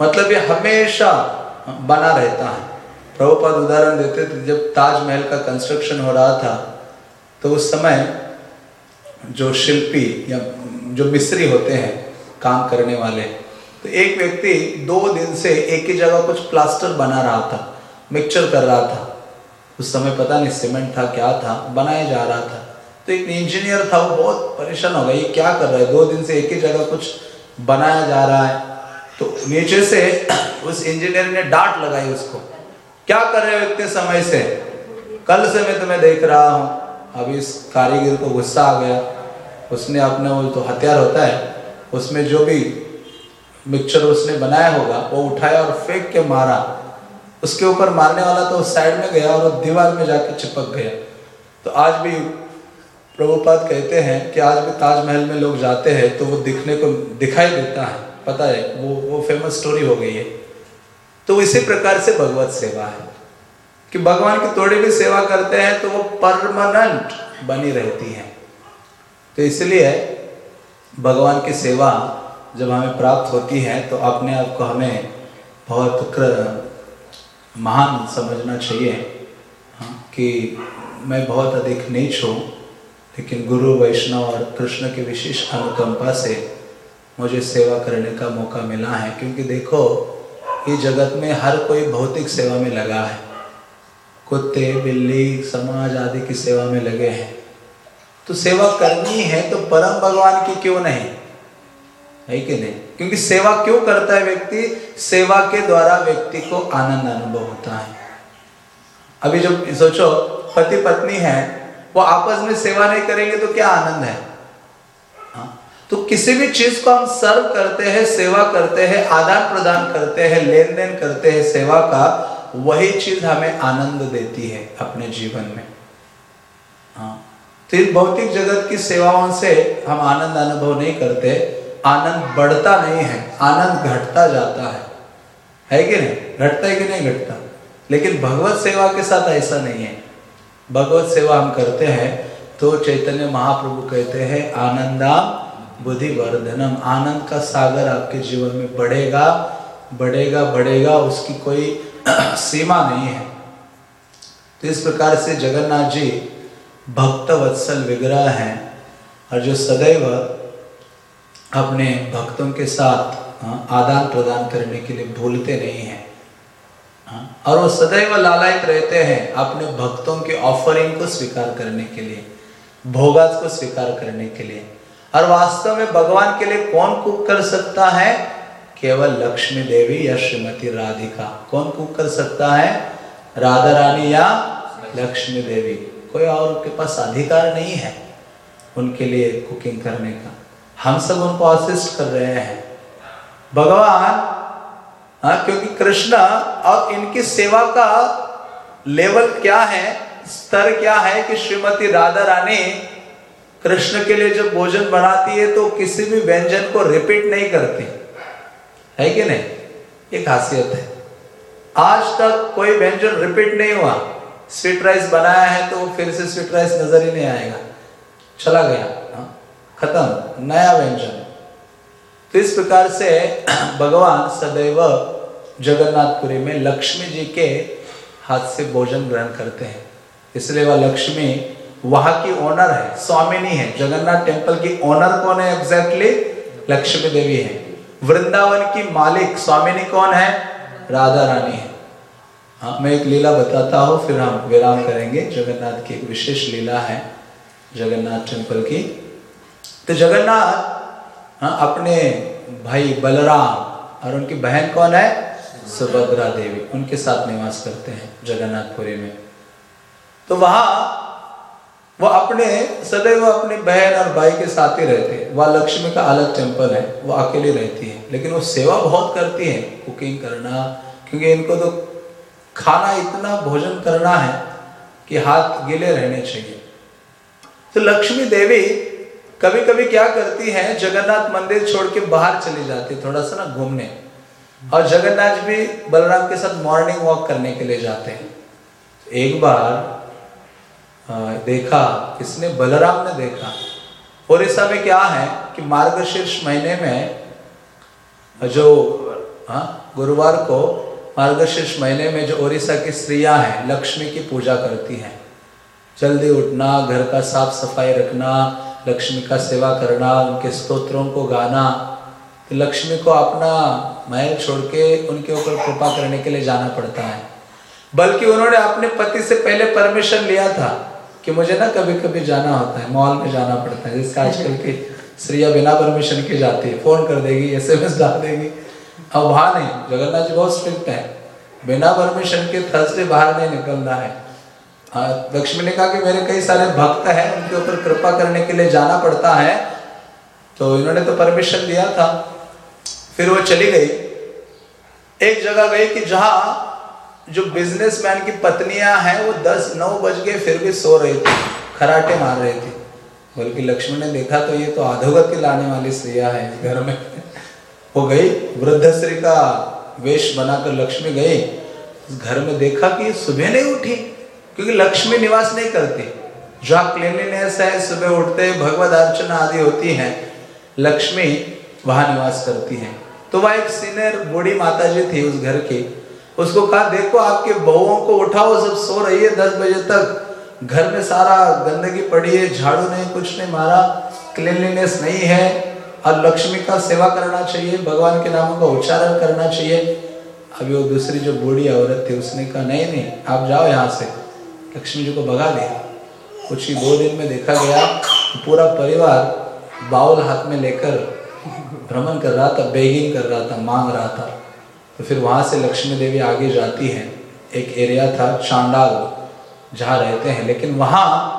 मतलब ये हमेशा बना रहता है। प्रभुपाद उदाहरण देते थे, जब ताजमहल का कंस्ट्रक्शन हो रहा था तो उस समय जो शिल्पी या जो मिस्त्री होते हैं, काम करने वाले तो एक व्यक्ति दो दिन से एक ही जगह कुछ प्लास्टर बना रहा था मिक्सचर कर रहा था। उस समय पता नहीं सीमेंट था, क्या था, बनाया जा रहा था। तो एक इंजीनियर था, वो बहुत परेशान हो गया, ये क्या कर रहा है? दो दिन से एक ही जगह कुछ बनाया जा रहा है। तो नीचे से उस इंजीनियर ने डांट लगाई उसको। क्या कर रहे हो इतने समय से? कल से मैं तुम्हें देख रहा हूँ। अभी इस कारीगर को गुस्सा आ गया। उसने अपने वो तो हथियार होता है, उसमें जो भी मिक्सचर उसने बनाया होगा, वो उठाया और फेंक के मारा। उसके ऊपर मारने वाला तो साइड में गया और दीवार में जाके चिपक गया। तो आज भी प्रभुपाद कहते हैं कि आज भी ताजमहल में लोग जाते हैं तो वो दिखने को दिखाई देता है। पता है, वो वो फ़ेमस स्टोरी हो गई है। तो इसी प्रकार से भगवत सेवा है कि भगवान की थोड़ी भी सेवा करते हैं तो वो परमानेंट बनी रहती है। तो इसलिए भगवान की सेवा जब हमें प्राप्त होती है तो अपने आप को हमें बहुत महान समझना चाहिए हाँ, कि मैं बहुत अधिक नीच हूँ लेकिन गुरु वैष्णव और कृष्ण के विशेष अनुकंपा से मुझे सेवा करने का मौका मिला है। क्योंकि देखो ये जगत में हर कोई भौतिक सेवा में लगा है। कुत्ते बिल्ली समाज आदि की सेवा में लगे हैं। तो सेवा करनी है तो परम भगवान की क्यों नहीं? है कि नहीं? क्योंकि सेवा क्यों करता है व्यक्ति? सेवा के द्वारा व्यक्ति को आनंद अनुभव होता है। अभी जो सोचो, पति पत्नी है, वो आपस में सेवा नहीं करेंगे तो क्या आनंद है? हा? तो किसी भी चीज़ को हम सर्व करते हैं, सेवा करते हैं, आदान प्रदान करते हैं लेन देन करते हैं, सेवा का, वही चीज़ हमें आनंद देती है अपने जीवन में। हाँ? तो इन भौतिक जगत की सेवाओं से हम आनंद अनुभव नहीं करते। आनंद बढ़ता नहीं है, आनंद घटता जाता है। है कि नहीं? घटता है कि नहीं घटता? लेकिन भगवत सेवा के साथ ऐसा नहीं है। भगवत सेवा हम करते हैं तो चैतन्य महाप्रभु कहते हैं आनंदा बुद्धि वर्धनम आनंद का सागर आपके जीवन में बढ़ेगा बढ़ेगा बढ़ेगा, उसकी कोई सीमा नहीं है। तो इस प्रकार से जगन्नाथ जी भक्त वत्सल विग्रह हैं और जो सदैव अपने भक्तों के साथ हाँ, आदान प्रदान करने के लिए भूलते नहीं हैं। हाँ, और वो सदैव लालायित रहते हैं अपने भक्तों के ऑफरिंग को स्वीकार करने के लिए भोगास को स्वीकार करने के लिए। और वास्तव में भगवान के लिए कौन कुक कर सकता है? केवल लक्ष्मी देवी या श्रीमती राधिका। कौन कुक कर सकता है? राधा रानी या लक्ष्मी देवी। कोई और के पास अधिकार नहीं है उनके लिए कुकिंग करने का। हम सब उनको असिस्ट कर रहे हैं। भगवान हाँ क्योंकि कृष्ण और इनकी सेवा का लेवल क्या है, स्तर क्या है कि श्रीमती राधा रानी कृष्ण के लिए जब भोजन बनाती है तो किसी भी व्यंजन को रिपीट नहीं करती। है कि नहीं? एक खासियत है। आज तक कोई व्यंजन रिपीट नहीं हुआ। स्वीट राइस बनाया है तो फिर से स्वीट राइस नज़र ही नहीं आएगा। चला गया। खत्म, नया व्यंजन। तो इस प्रकार से भगवान सदैव जगन्नाथपुरी में लक्ष्मी जी के हाथ से भोजन ग्रहण करते हैं। इसलिए वह लक्ष्मी वहाँ की ओनर है, स्वामिनी है। जगन्नाथ टेंपल की ओनर कौन है एग्जैक्टली लक्ष्मी देवी है। वृंदावन की मालिक, स्वामिनी कौन है? राधा रानी है। हाँ मैं एक लीला बताता हूँ, फिर हम विराम करेंगे। जगन्नाथ की एक विशेष लीला है, जगन्नाथ टेंपल की। तो जगन्नाथ हाँ अपने भाई बलराम और उनकी बहन कौन है? सुभद्रा देवी। उनके साथ निवास करते हैं जगन्नाथपुरी में। तो वहाँ वो अपने, सदैव अपनी बहन और भाई के साथ ही रहते हैं। वह लक्ष्मी का अलग टेंपल है, वो अकेली रहती है। लेकिन वो सेवा बहुत करती है कुकिंग करना, क्योंकि इनको तो खाना इतना भोजन करना है कि हाथ गीले रहने चाहिए। तो लक्ष्मी देवी कभी कभी क्या करती हैं, जगन्नाथ मंदिर छोड़ के बाहर चली जाती थोड़ा सा ना घूमने। और जगन्नाथ भी बलराम के साथ मॉर्निंग वॉक करने के लिए जाते हैं। एक बार देखा, किसने? बलराम ने देखा। ओडिशा में क्या है कि मार्गशीर्ष महीने में, जो हाँ गुरुवार को मार्गशीर्ष महीने में जो ओडिशा की स्त्रियाँ हैं, लक्ष्मी की पूजा करती हैं। जल्दी उठना, घर का साफ़ सफ़ाई रखना लक्ष्मी का सेवा करना उनके स्तोत्रों को गाना तो लक्ष्मी को अपना महल छोड़ के उनके ऊपर कृपा करने के लिए जाना पड़ता है। बल्कि उन्होंने अपने पति से पहले परमिशन लिया था कि मुझे ना कभी कभी जाना होता है मॉल में जाना पड़ता है। जिससे आजकल की स्त्रियाँ बिना परमिशन के जाती है फ़ोन कर देगी एस एम एस डाल देगी। अब वहाँ नहीं जगन्नाथ जी बहुत स्ट्रिक्ट है। बिना परमिशन के थर्सडे बाहर नहीं निकलना हाँ, लक्ष्मी ने कहा कि मेरे कई सारे भक्त हैं, उनके ऊपर कृपा करने के लिए जाना पड़ता है। तो इन्होंने तो परमिशन दिया था। फिर वो चली गई। एक जगह गई कि जहाँ जो बिजनेसमैन की पत्नियाँ हैं, वो दस नौ बज गए फिर भी सो रही थी, खराटे मार रही थी। बल्कि लक्ष्मी ने देखा तो ये तो अधोगति लाने वाली स्त्रिया है घर में। वो गई वृद्ध स्त्री का वेश बनाकर लक्ष्मी गई। घर में देखा कि सुबह नहीं उठी। क्योंकि लक्ष्मी निवास नहीं करती। जहाँ क्लीनलीनेस है सुबह उठते भगवत अर्चना आदि होती है, लक्ष्मी वहाँ निवास करती है। तो वह एक सीनियर बूढ़ी माता जी थी उस घर की। उसको कहा, देखो, आपके बहुओं को उठाओ, सब सो रही है दस बजे तक। घर में सारा गंदगी पड़ी है, झाड़ू नहीं, कुछ नहीं, मारा क्लीनलीनेस नहीं है। और लक्ष्मी का सेवा करना चाहिए, भगवान के नामों का उच्चारण करना चाहिए। अभी वो दूसरी जो बूढ़ी औरत थी, उसने कहा, नहीं नहीं, आप जाओ यहाँ से। लक्ष्मी जी को भगा दिया। कुछ ही दो दिन में देखा गया पूरा परिवार बाउल हाथ में लेकर भ्रमण कर रहा था बेगिंग कर रहा था, मांग रहा था। तो फिर वहाँ से लक्ष्मी देवी आगे जाती हैं। एक एरिया था चांडाल, जहाँ रहते हैं। लेकिन वहाँ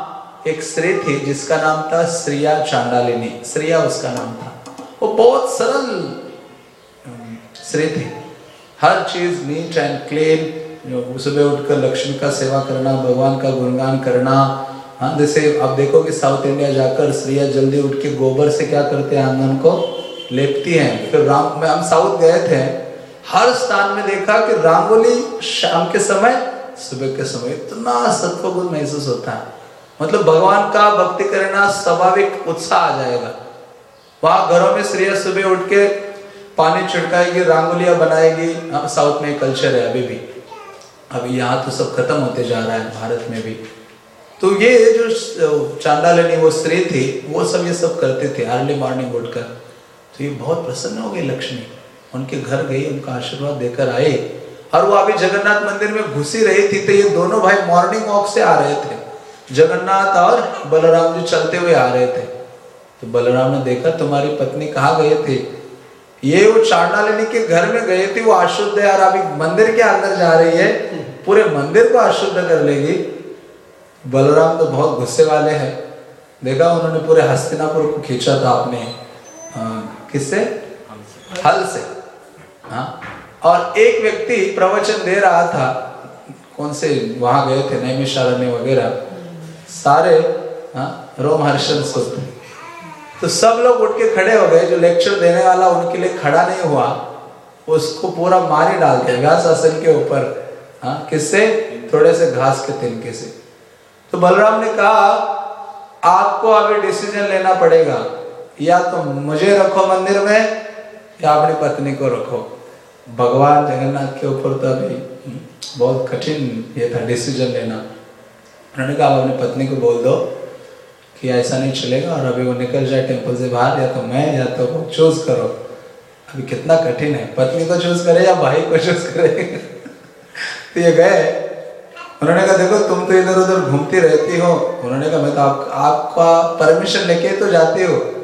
एक स्त्री थी जिसका नाम था श्रिया चांडालिनी। श्रिया उसका नाम था। वो बहुत सरल स्त्री थी। हर चीज़ नीट एंड क्लीन सुबह उठकर लक्ष्मी का सेवा करना, भगवान का गुणगान करना। हाँ जैसे आप देखो कि साउथ इंडिया जाकर स्त्रियाँ जल्दी उठ के गोबर से क्या करते हैं, आँगन को लेपती हैं। फिर राम, में, हम साउथ गए थे, हर स्थान में देखा कि रंगोली शाम के समय, सुबह के समय इतना सत्वगुण महसूस होता है। मतलब भगवान का भक्ति करना स्वाभाविक उत्साह आ जाएगा। वहाँ घरों में स्त्रियाँ सुबह उठ के पानी छिड़काएगी रंगोलियाँ बनाएगी। साउथ में कल्चर है अभी भी। अभी यहाँ तो सब खत्म होते जा रहा है भारत में भी। तो ये जो चांदा चांडालिनी वो स्त्री थी, वो सब ये सब करते थे अर्ली मॉर्निंग उठकर तो ये बहुत प्रसन्न हो गई लक्ष्मी। उनके घर गई, उनका आशीर्वाद देकर आए और वो अभी जगन्नाथ मंदिर में घुसी रही थी तो ये दोनों भाई मॉर्निंग वॉक से आ रहे थे। जगन्नाथ और बलराम जी चलते हुए आ रहे थे। तो बलराम ने देखा, तुम्हारी पत्नी कहाँ गए थे? ये वो चांडालिनी के घर में गए थे, वो अशुद्ध है और अभी मंदिर के अंदर जा रही है। पूरे मंदिर को अशुद्ध कर लेगी। बलराम तो बहुत गुस्से वाले हैं। देखा उन्होंने पूरे हस्तिनापुर को खींचा था अपने किससे? हल से हाँ। और एक व्यक्ति प्रवचन दे रहा था, कौन से, वहाँ गए थे, नैमिषारण्य वगैरह। सारे हाँ रोमहर्षण सुत तो सब लोग उठ के खड़े हो गए जो लेक्चर देने वाला उनके लिए खड़ा नहीं हुआ उसको पूरा मारी डाल दिया व्यास आसन के ऊपर। हाँ किससे? थोड़े से घास के तिनके से। तो बलराम ने कहा आपको अभी डिसीज़न लेना पड़ेगा। या तो मुझे रखो मंदिर में या अपनी पत्नी को रखो। भगवान जगन्नाथ के ऊपर तो अभी हम्म, बहुत कठिन ये था डिसीज़न लेना। उन्होंने कहा अपनी पत्नी को बोल दो। कि ऐसा नहीं चलेगा और अभी वो निकल जाए टेंपल से बाहर या तो मैं या तो वो चूज़ करो। अभी कितना कठिन है। पत्नी को चूज़ करे या भाई को चूज़ करे? तो ये गए। उन्होंने कहा देखो तुम तो इधर उधर घूमती रहती हो। उन्होंने कहा मैं तो आप, आपका परमिशन लेके तो जाती हो।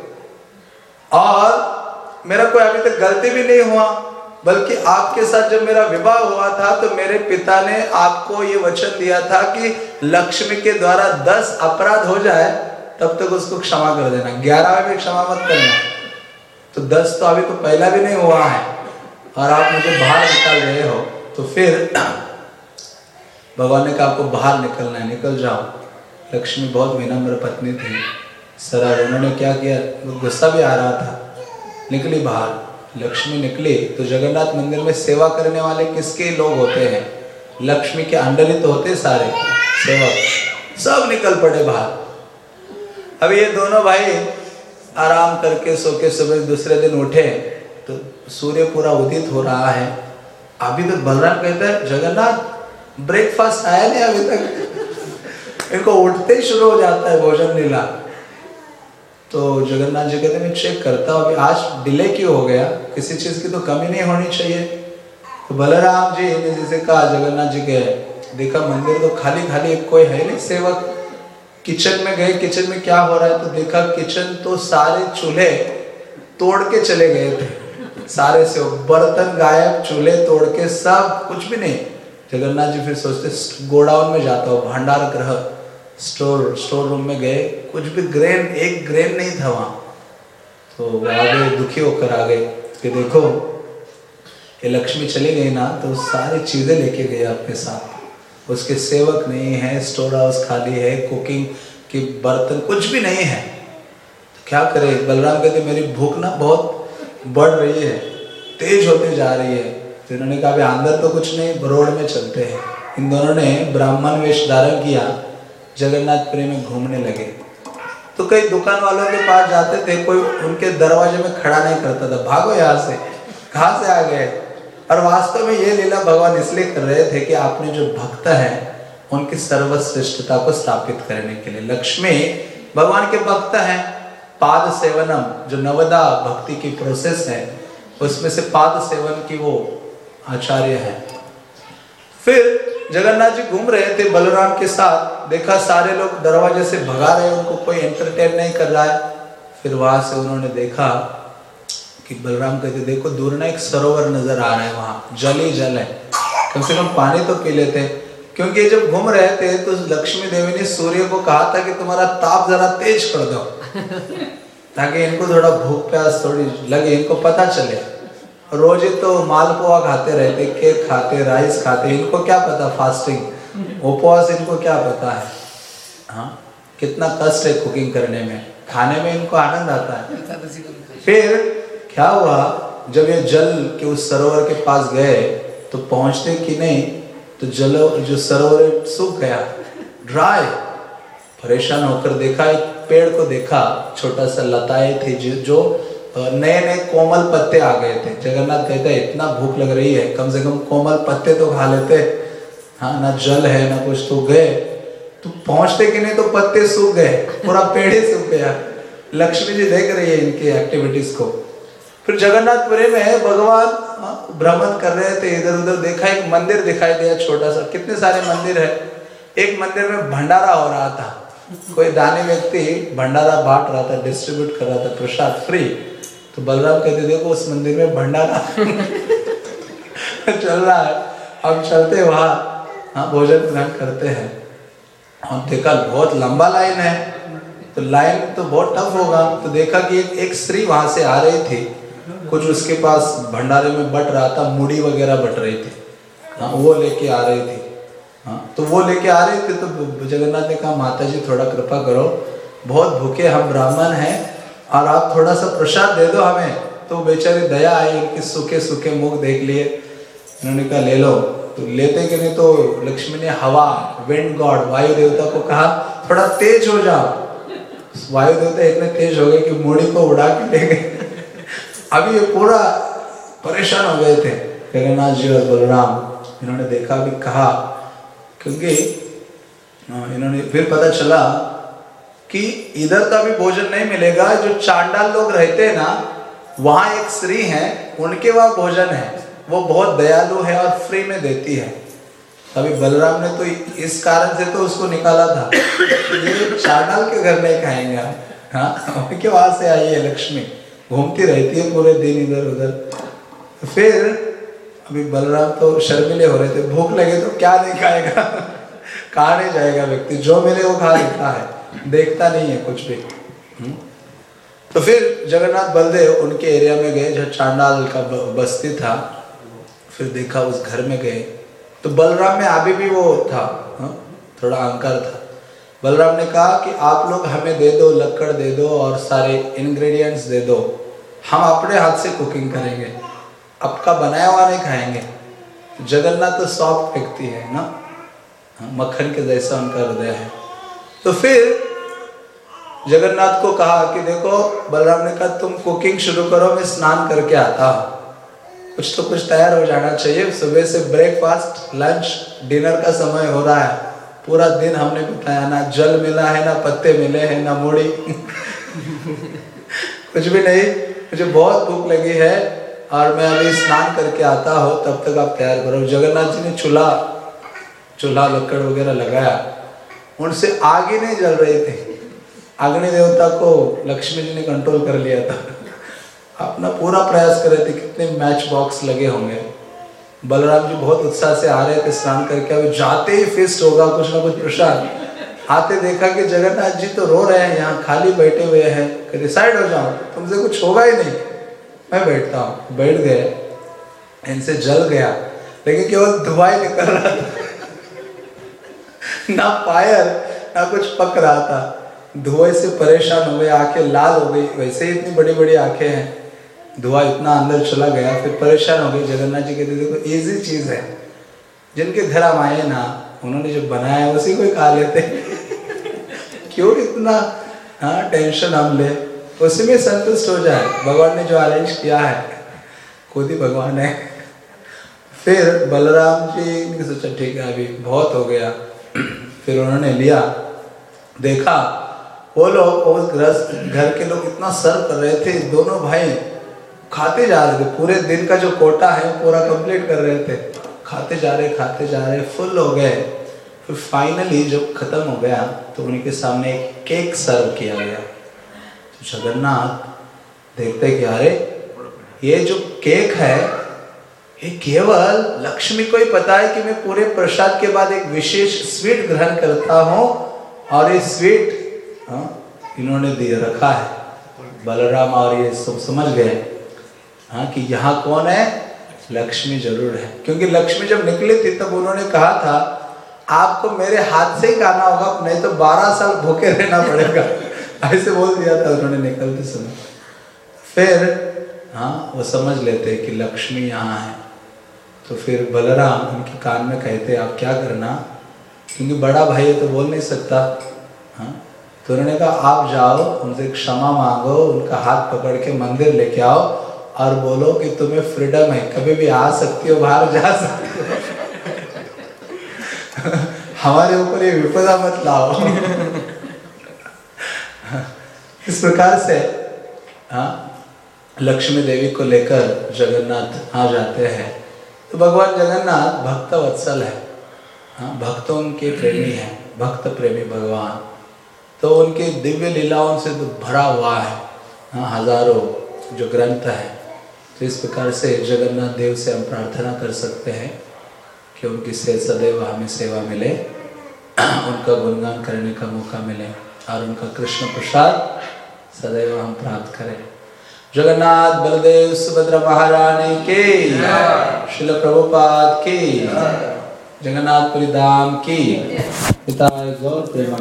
और मेरा कोई अभी तक गलती भी नहीं हुआ बल्कि आपके साथ जब मेरा विवाह हुआ था तो मेरे पिता ने आपको ये वचन दिया था कि लक्ष्मी के द्वारा दस अपराध हो जाए तब तक उसको क्षमा कर देना। ग्यारह में भी क्षमा मत करना। तो दस तो अभी तो पहला भी नहीं हुआ है। और आप मुझे बाहर निकाल रहे हो तो फिर भगवान ने कहा, आपको बाहर निकलना है। निकल जाओ। लक्ष्मी बहुत विनम्र पत्नी थी। सरल उन्होंने क्या किया? गुस्सा भी आ रहा था। निकली बाहर। लक्ष्मी निकली। तो जगन्नाथ मंदिर में सेवा करने वाले किसके लोग होते हैं? लक्ष्मी के अंडर ही तो होते सारे सेवक। सब निकल पड़े बाहर। अब ये दोनों भाई आराम करके सो के सुबह दूसरे दिन उठे तो सूर्य पूरा उदित हो रहा है। अभी तो बलराम कहते हैं, जगन्नाथ ब्रेकफास्ट आया नहीं अभी तक? इनको उठते ही शुरू हो जाता है भोजन लीला। तो जगन्नाथ जी कहते मैं चेक करता हूँ, अभी आज डिले क्यों हो गया? किसी चीज़ की तो कमी नहीं होनी चाहिए। तो बलराम जी ने जैसे कहा, जगन्नाथ जी के देखा मंदिर तो खाली खाली कोई है नहीं सेवक। किचन में गए, किचन में क्या हो रहा है तो देखा किचन तो सारे चूल्हे तोड़ के चले गए थे। सारे से बर्तन गायब, चूल्हे तोड़ के सब कुछ भी नहीं। जगन्नाथ जी फिर सोचते, गोडाउन में जाता हो, भंडार ग्रह स्टोर स्टोर रूम में गए, कुछ भी ग्रेन, एक ग्रेन नहीं था वहाँ। तो आगे दुखी होकर आ गए, कि देखो, ये लक्ष्मी चली गई ना तो सारी चीज़ें लेके गए आपके साथ। उसके सेवक नहीं है, स्टोर हाउस खाली है, कुकिंग की बर्तन कुछ भी नहीं है। तो क्या करे? बलराम कहते, मेरी भूख ना बहुत बढ़ रही है, तेज होती जा रही है। तो इन्होंने कहा भाई अंदर तो कुछ नहीं, रोड में चलते हैं। इन दोनों ने ब्राह्मण वेश धारण किया जगन्नाथपुरी में घूमने लगे। तो कई दुकान वालों के पास जाते थे, कोई उनके दरवाजे में खड़ा नहीं करता था। भागो यहाँ से, कहा से आ गए? और वास्तव में ये लीला भगवान इसलिए कर रहे थे कि आपने जो भक्त है, उनकी सर्वश्रेष्ठता को स्थापित करने के लिए। लक्ष्मी भगवान के भक्त हैं। पाद सेवनम, जो नवदा भक्ति की प्रोसेस है, उसमें से पाद सेवन की वो आचार्य है। फिर जगन्नाथ जी घूम रहे थे बलराम के साथ। देखा सारे लोग दरवाजे से भगा रहे उनको कोई एंटरटेन नहीं कर रहा है। फिर वहाँ से उन्होंने देखा कि बलराम कहते देखो दूर ना एक सरोवर नज़र आ रहा है वहाँ। जल ही जल है। कम से कम पानी तो पी लेते। क्योंकि जब घूम रहे थे तो लक्ष्मी देवी ने सूर्य को कहा था कि तुम्हारा ताप जरा तेज कर दो ताकि इनको थोड़ा भूख प्यास थोड़ी लगे इनको पता चले। रोज तो मालपुआ खाते रहते केक खाते राइस खाते इनको क्या पता फास्टिंग? उपवास इनको क्या पता है? हाँ? कितना कष्ट है कुकिंग करने में। खाने में इनको आनंद आता है। फिर क्या हुआ? जब ये जल के उस सरोवर के पास गए तो पहुँचते कि नहीं तो जल जो सरोवर सूख गया ड्राई परेशान होकर देखा, एक पेड़ को देखा छोटा सा लताए थे जो नए नए कोमल पत्ते आ गए थे। जगन्नाथ कहते, इतना भूख लग रही है, कम से कम कोमल पत्ते तो खा लेते। हाँ ना जल है, ना कुछ तो गए। तो पहुँचते कि नहीं तो पत्ते सूख गए, पूरा पेड़ ही सूख गया। लक्ष्मी जी देख रही है इनकी एक्टिविटीज़ को। फिर जगन्नाथपुरी में भगवान हाँ, भ्रमण कर रहे थे इधर उधर देखा एक मंदिर दिखाई दिया छोटा सा कितने सारे मंदिर है। एक मंदिर में भंडारा हो रहा था। कोई दानी व्यक्ति भंडारा बांट रहा था डिस्ट्रीब्यूट कर रहा था प्रसाद फ्री तो बलराम कहते देखो उस मंदिर में भंडारा चल रहा है। हम चलते वहाँ हाँ भोजन ग्रहण करते हैं। और देखा बहुत लंबा लाइन है। तो लाइन तो बहुत टफ होगा। तो देखा कि एक एक स्त्री वहाँ से आ रही थी। कुछ उसके पास भंडारे में बट रहा था, मुड़ी वगैरह बट रही थी। हाँ वो लेके आ रही थी। हाँ तो वो लेके आ रही थी तो जगन्नाथ ने कहा माता जी थोड़ा कृपा करो। बहुत भूखे हम ब्राह्मण हैं और आप थोड़ा सा प्रसाद दे दो हमें। तो बेचारे दया आई, इनके सूखे सूखे मुख देख लिए। उन्होंने कहा, ले लो। तो लेते कि नहीं तो लक्ष्मी ने हवा विंड गॉड वायु देवता को कहा, थोड़ा तेज हो जाओ। वायु देवता इतने तेज हो गए कि मूड़ी को उड़ा के ले गए। अभी ये पूरा परेशान हो गए थे। जगन्नाथ जी और बलराम, इन्होंने देखा भी कहा, क्योंकि इन्होंने फिर पता चला कि इधर का भी भोजन नहीं मिलेगा। जो चांडाल लोग रहते हैं ना, वहाँ एक स्त्री है, उनके वहाँ भोजन है। वो बहुत दयालु है और फ्री में देती है। अभी बलराम ने तो इस कारण से तो उसको निकाला था। ये चांडाल के घर नहीं खाएँगे हाँ उनके वहाँ से आई है लक्ष्मी। घूमती रहती है पूरे दिन इधर उधर फिर अभी बलराम तो शर्मिले हो रहे थे, भूख लगे तो क्या नहीं खाएगा कहा नहीं जाएगा व्यक्ति, जो मिले वो खा लेता है, देखता नहीं है कुछ भी हम्म? तो फिर जगन्नाथ बलदेव उनके एरिया में गए, जहाँ चांडाल का बस्ती था, फिर देखा उस घर में गए तो बलराम में अभी भी वो था, हा? थोड़ा अहंकार था बलराम ने कहा कि आप लोग हमें दे दो लकड़ दे दो और सारे इंग्रेडिएंट्स दे दो। हम अपने हाथ से कुकिंग करेंगे। आपका बनाया हुआ नहीं खाएँगे। जगन्नाथ तो सॉफ्ट व्यक्ति है ना? हाँ, मक्खन के जैसा उनका हृदय है। तो फिर जगन्नाथ को कहा कि देखो बलराम ने कहा तुम कुकिंग शुरू करो मैं स्नान करके आता हूँ। कुछ तो कुछ तैयार हो जाना चाहिए। सुबह से ब्रेकफास्ट लंच डिनर का समय हो रहा है। पूरा दिन हमने बिताया ना जल मिला है, ना पत्ते मिले हैं, ना मूड़ी। कुछ भी नहीं, मुझे बहुत भूख लगी है और मैं अभी स्नान करके आता हूँ, तब तक आप तैयार करो। जगन्नाथ जी ने चूल्हा चूल्हा लकड़ वगैरह लगाया। उनसे आग ही नहीं जल रही थी। अग्नि देवता को लक्ष्मी जी ने कंट्रोल कर लिया था। अपना पूरा प्रयास कर रहे थे कितने मैच बॉक्स लगे होंगे। बलराम जी बहुत उत्साह से आ रहे थे स्नान करके। अभी जाते ही फिस्ट होगा, कुछ ना कुछ प्रसाद। आते देखा कि जगन्नाथ जी तो रो रहे हैं यहाँ, खाली बैठे हुए हैं। कहते साइड हो जाओ, तुमसे कुछ होगा ही नहीं। मैं बैठता हूँ। बैठ गए। इनसे जल गया। लेकिन केवल धुआँ निकल रहा था। ना फायर, ना कुछ पक रहा था। धुएँ से परेशान हो गए, आँखें लाल हो गई। वैसे ही इतनी बड़ी बड़ी आँखें हैं। धुआँ इतना अंदर चला गया, फिर परेशान हो गए, जगन्नाथ जी कहते, देखो इजी चीज़ है, जिनके घर हम आए ना, उन्होंने जो बनाया उसी को खा लेते क्यों इतना हाँ टेंशन हम ले? उसी में संतुष्ट हो जाए। भगवान ने जो अरेंज किया है, खुद ही भगवान है। फिर बलराम जी ने सोचा ठीक है, अभी बहुत हो गया। फिर उन्होंने लिया। देखा, वो लोग उस घर के लोग इतना सर्व कर रहे थे, दोनों भाई खाते जा रहे थे पूरे दिन का जो कोटा है पूरा कंप्लीट कर रहे थे। खाते जा रहे खाते जा रहे फुल हो गए। फिर फाइनली जब खत्म हो गया तो उनके सामने एक केक सर्व किया गया। तो जगन्नाथ देखते कि अरे ये जो केक है ये केवल लक्ष्मी को ही पता है कि मैं पूरे प्रसाद के बाद एक विशेष स्वीट ग्रहण करता हूँ और ये स्वीट हाँ, इन्होंने दिया रखा है। बलराम और ये सब समझ गए। हाँ कि यहाँ कौन है? लक्ष्मी ज़रूर है। क्योंकि लक्ष्मी जब निकली थी, तब उन्होंने कहा था, आपको मेरे हाथ से ही खाना होगा, नहीं तो बारह साल भूखे रहना पड़ेगा। ऐसे बोल दिया था उन्होंने निकलते समय। फिर हाँ वो समझ लेते कि लक्ष्मी यहाँ है। तो फिर बलराम उनके कान में कहते, आप क्या करना? क्योंकि बड़ा भाई है तो बोल नहीं सकता। हाँ तो उन्होंने कहा, आप जाओ, उनसे क्षमा मांगो, उनका हाथ पकड़ के मंदिर लेके आओ और बोलो कि तुम्हें फ्रीडम है। कभी भी आ सकती हो, बाहर जा सकती हो। हमारे ऊपर ये विपदा मत लाओ। इस प्रकार से हाँ लक्ष्मी देवी को लेकर जगन्नाथ आ जाते हैं। तो भगवान जगन्नाथ भक्त वत्सल है। हाँ भक्तों के प्रेमी है। भक्त प्रेमी भगवान। तो उनके दिव्य लीलाओं से तो भरा हुआ है। हाँ हज़ारों जो ग्रंथ है। तो इस प्रकार से जगन्नाथ देव से हम प्रार्थना कर सकते हैं कि उनकी से सदैव हमें सेवा मिले, उनका गुणगान करने का मौका मिले और उनका कृष्ण प्रसाद सदैव हम प्राप्त करें। जगन्नाथ बलदेव सुभद्रा महारानी के शिल प्रभुपाद की जगन्नाथपुरी धाम की पिता गौर प्रेमा